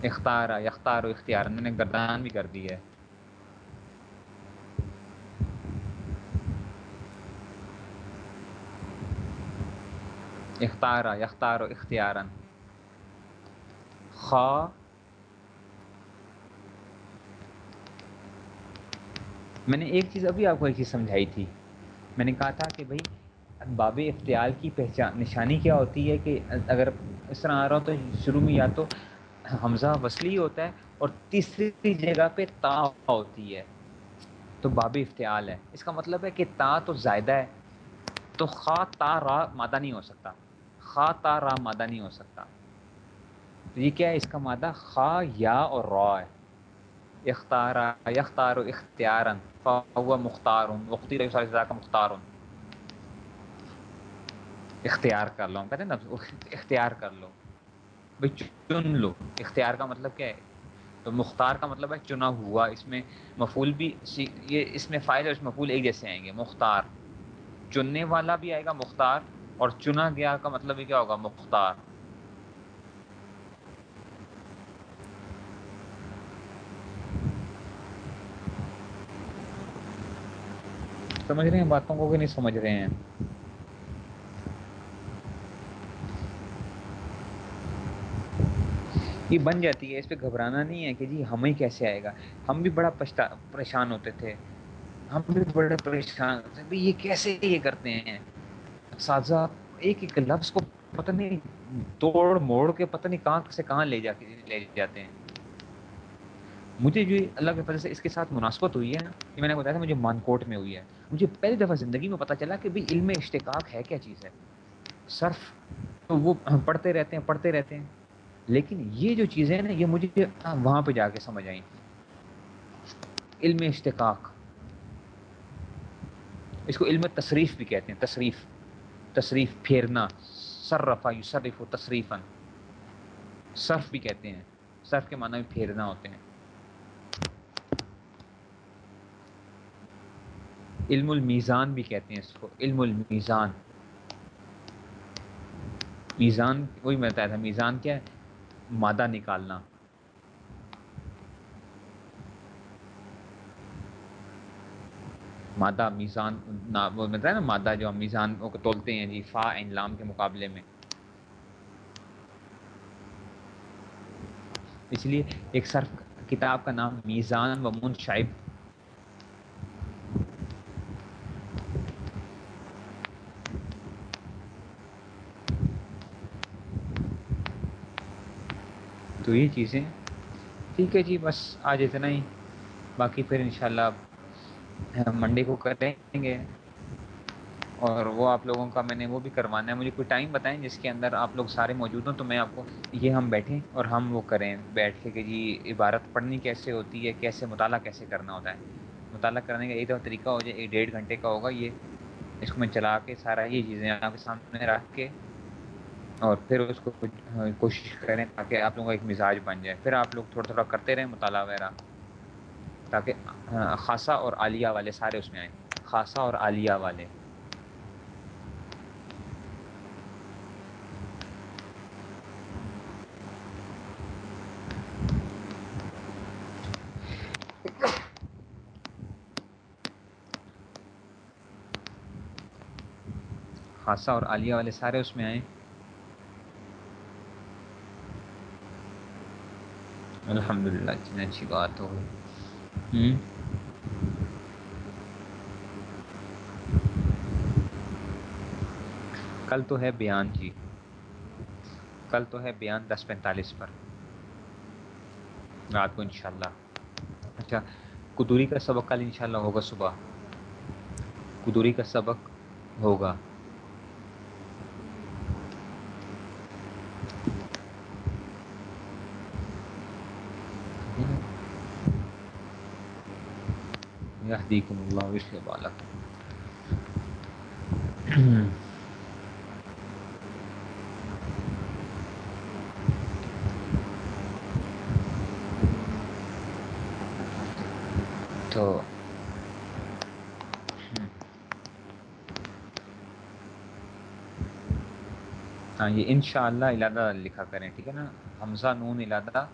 اختارا. یختار و اختیارن میں نے گردان بھی کر دی ہے اختارا. یختار و اختیارن خا میں نے ایک چیز؟ ابھی آپ کو ایک چیز سمجھائی تھی میں نے کہا تھا کہ بھائی باب افتعال کی پہچان، نشانی کیا ہوتی ہے کہ اگر اس طرح آ رہا ہو تو شروع میں یا تو حمزہ وصلی ہوتا ہے اور تیسری جگہ پہ تا ہوتی ہے۔ تو باب افتعال ہے۔ اس کا مطلب ہے کہ تا تو زائدہ ہے۔ تو خا تا را مادہ نہیں ہو سکتا۔ خا تا را مادہ نہیں ہو سکتا۔ تو یہ کیا ہے؟ اس کا مادہ خا یا اور را ہے۔ اختار اختار و اختیارن۔ اختیار مختار. مختی کا مختار. ہوں اختیار کر لو. کہتے ہیں نا، اختیار کر لو. بھائی چن لو. اختیار کا مطلب کیا ہے؟ تو مختار کا مطلب ہے چنا ہوا. اس میں مفول بھی یہ اس میں فائل اور اس مفول ایک جیسے آئیں گے. مختار. چننے والا بھی آئے گا مختار اور چنا گیا کا مطلب کیا ہوگا؟ مختار. سمجھ رہے ہیں باتوں کو کہ نہیں سمجھ رہے ہیں یہ بن جاتی ہے اس پہ گھبرانا نہیں ہے کہ جی ہمیں کیسے آئے گا ہم بھی بڑا پچھتا پریشان ہوتے تھے ہم بھی بڑے پریشان ہوتے تھے یہ کیسے یہ کرتے ہیں اساتذہ ایک ایک لفظ کو پتہ نہیں توڑ موڑ کے پتہ نہیں کہاں سے کہاں لے جا کے لے جاتے ہیں مجھے جو اللہ کے فضل سے اس کے ساتھ مناسبت ہوئی ہے نا میں نے بتایا تھا، مجھے مانکوٹ میں ہوئی ہے۔ مجھے پہلی دفعہ زندگی میں پتہ چلا کہ بھائی علم اشتقاق ہے کیا چیز ہے۔ صرف تو وہ پڑھتے رہتے ہیں، پڑھتے رہتے ہیں۔ لیکن یہ جو چیزیں نا، یہ مجھے وہاں پہ جا کے سمجھ آئیں۔ علم اشتقاق۔ اس کو علم تصریف بھی کہتے ہیں، تصریف۔ تصریف پھیرنا۔ صرفا یصرف و تصریفاً۔ صرف بھی کہتے ہیں۔ صرف کے معنی بھی پھیرنا ہوتے ہیں۔ علم المیزان بھی کہتے ہیں اس کو، علم المیزان۔ میزان، وہی میں بتایا تھا، میزان کیا ہے؟ مادہ نکالنا۔ مادہ، میزان وہ ہے نا، مادہ جو ہم میزان کو تولتے ہیں جی فا لام کے مقابلے میں۔ اس لیے ایک صرف کتاب کا نام میزان و منشائب تو یہ چیزیں۔ ٹھیک ہے جی بس آج اتنا ہی۔ باقی پھر انشاءاللہ منڈے کو کریں گے۔ اور وہ آپ لوگوں کا میں نے وہ بھی کروانا ہے۔ مجھے کوئی ٹائم بتائیں جس کے اندر آپ لوگ سارے موجود ہوں تو میں آپ کو یہ ہم بیٹھیں اور ہم وہ کریں۔ بیٹھ کے کہ جی عبارت پڑھنی کیسے ہوتی ہے، کیسے مطالعہ کیسے کرنا ہوتا ہے۔ مطالعہ کرنے کا ایک دفعہ طریقہ ہو جائے، ایک ڈیڑھ گھنٹے کا ہوگا یہ۔ اس کو میں چلا کے سارا یہ چیزیں آپ کے سامنے رکھ کے اور پھر اس کو کوشش کریں تاکہ آپ لوگوں کا ایک مزاج بن جائے۔ پھر آپ لوگ تھوڑا تھوڑا کرتے رہیں، مطالعہ وغیرہ، تاکہ خاصہ اور عالیہ والے سارے اس میں آئیں۔ خاصہ اور عالیہ والے۔ خاصہ اور عالیہ والے سارے اس میں آئیں۔ الحمد للہ اتنی اچھی بات ہو گئی۔ کل تو ہے بیان جی۔ کل تو ہے بیان دس پینتالیس پر۔ رات کو انشاءاللہ۔ اچھا کدوری کا سبق کل انشاءاللہ ہوگا صبح؟ کدوری کا سبق ہوگا؟ يهديكم الله ويصلح بالكم. تو ہاں یہ ان شاء اللہ علادہ لکھا کریں، ٹھیک ہے نا؟ حمزہ نون علادہ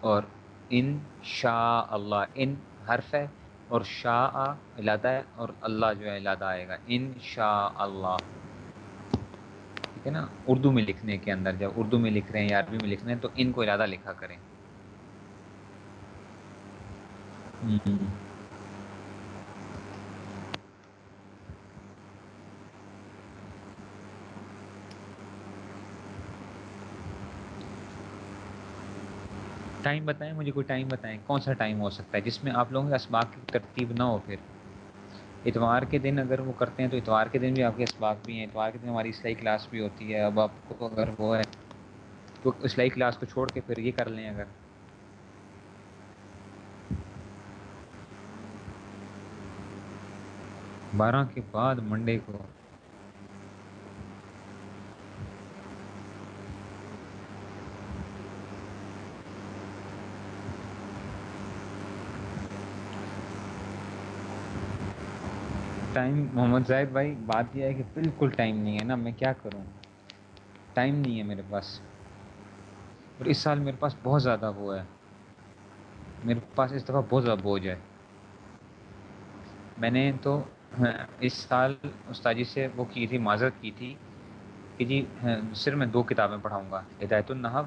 اور ان شاء اللہ ان حرف ہے اور شاہ علادہ ہے اور اللہ جو ہے علادہ آئے گا۔ ان شاء اللہ ٹھیک ہے نا؟ اردو میں لکھنے کے اندر، جب اردو میں لکھ رہے ہیں یا عربی میں لکھ رہے ہیں تو ان کو علادہ لکھا کریں۔ ٹائم بتائیں، مجھے کوئی ٹائم بتائیں، کون سا ٹائم ہو سکتا ہے؟ جس میں آپ لوگوں کے اسباق کی ترتیب نہ ہو پھر۔ اتوار کے دن اگر وہ کرتے ہیں تو اتوار کے دن بھی آپ کے اسباق بھی ہیں۔ اتوار کے دن ہماری اسلائی کلاس بھی ہوتی ہے۔ اب آپ کو اگر وہ ہے تو اسلائی کلاس کو چھوڑ کے پھر یہ کر لیں اگر۔ بارہ کے بعد منڈے کو ٹائم محمد زاہد بھائی، بات یہ ہے کہ بالکل ٹائم نہیں ہے نا، میں کیا کروں؟ ٹائم نہیں ہے میرے پاس۔ اور اس سال میرے پاس بہت زیادہ وہ ہے۔ میرے پاس اس دفعہ بہت زیادہ بوجھ ہے۔ میں نے تو ہاں، اس سال استاجی سے وہ کی تھی، معذرت کی تھی کہ جی ہاں، صرف میں دو کتابیں پڑھاؤں گا، ہدایت النحو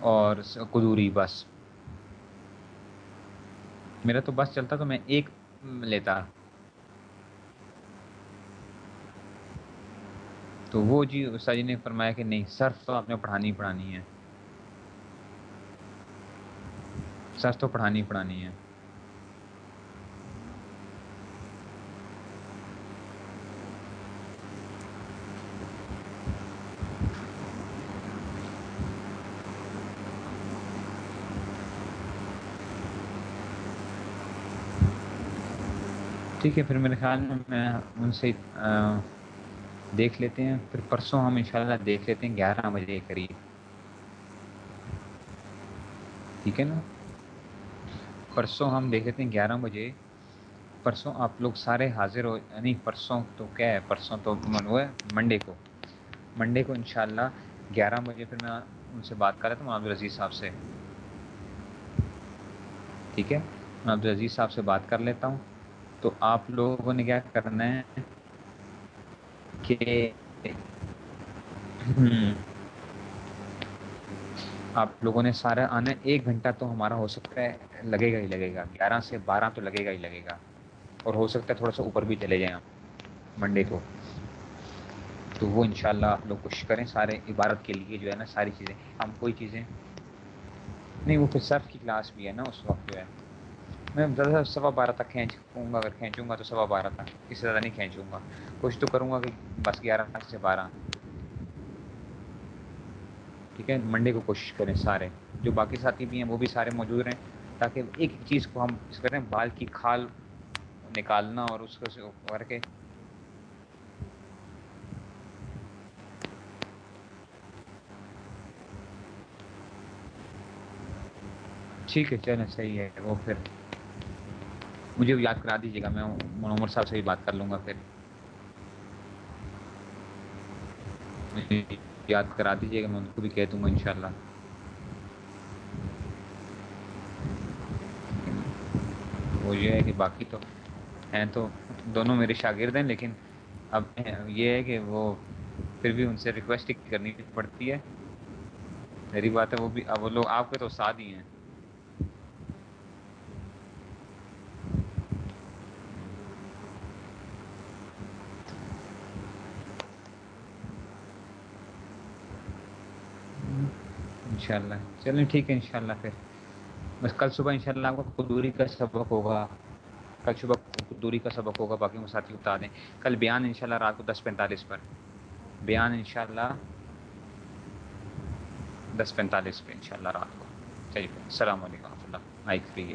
اور قدوری بس۔ میرا تو بس چلتا تو میں ایک لیتا۔ تو وہ جی استاد جی نے فرمایا کہ نہیں صرف تو آپ نے پڑھانی پڑھانی ہے۔ صرف تو پڑھانی پڑھانی ہے۔ ٹھیک ہے، پھر میرے خیال میں میں ان سے دیکھ لیتے ہیں، پھر پرسوں ہم انشاءاللہ دیکھ لیتے ہیں، گیارہ بجے کے قریب۔ ٹھیک ہے نا؟ پرسوں ہم دیکھ لیتے ہیں، گیارہ بجے۔ پرسوں آپ لوگ سارے حاضر ہو یعنی پرسوں تو کیا ہے، پرسوں تو وہ ہے منڈے کو۔ منڈے کو انشاءاللہ گیارہ بجے پھر میں ان سے بات کر رہا تھا عبدالعزیز صاحب سے۔ ٹھیک ہے؟ میں عبدالعزیز صاحب سے بات کر لیتا ہوں۔ تو آپ لوگوں نے کیا کرنا ہے؟ کہ آپ لوگوں نے سارا آنا ایک گھنٹہ تو ہمارا ہو سکتا ہے لگے گا ہی لگے گا گیارہ سے بارہ تو لگے گا ہی لگے گا اور ہو سکتا ہے تھوڑا سا اوپر بھی چلے جائیں آپ منڈے کو تو وہ انشاءاللہ آپ لوگ کوشش کریں سارے عبارت کے لیے جو ہے نا ساری چیزیں ہم کوئی چیزیں نہیں وہ پھر صرف کی کلاس بھی ہے نا اس وقت جو ہے میں زیادہ سوا بارہ تک کھینچوں گا اگر کھینچوں گا تو سوا بارہ تک اس سے زیادہ نہیں کھینچوں گا کوشش تو کروں گا کہ بس گیارہ سے بارہ ٹھیک ہے منڈے کو کوشش کریں سارے جو باقی ساتھی بھی ہیں وہ بھی سارے موجود رہیں تاکہ ایک ایک چیز کو ہم اس کریں بال کی کھال نکالنا اور اس کو کر کے ٹھیک ہے چلیں صحیح ہے وہ پھر مجھے یاد کرا دیجیے گا، میں عمر صاحب سے بھی بات کر لوں گا پھر۔ یاد کرا دیجیے گا، میں ان کو بھی کہہ دوں گا ان شاء اللہ وہ یہ ہے کہ باقی تو ہیں تو دونوں میرے شاگرد ہیں، لیکن اب یہ ہے کہ وہ پھر بھی ان سے ریکویسٹ کرنی پڑتی ہے۔ میری بات ہے، وہ بھی اب وہ لوگ آپ کے تو ساتھ ہی ہیں۔ انشاءاللہ۔ چلیں ٹھیک ہے ان شاء اللہ پھر۔ بس کل صبح ان شاء اللہ آپ کو دوری کا سبق ہوگا۔ کل صبح دوری کا سبق ہوگا، باقی وہ ساتھی بتا دیں۔ کل بیان ان شاء اللہ رات کو دس پینتالیس پر۔ بیان ان شاء اللہ دس پینتالیس پہ ان شاء اللہ رات کو۔ چلیے السلام علیکم و رحمۃ اللہ۔ Mic free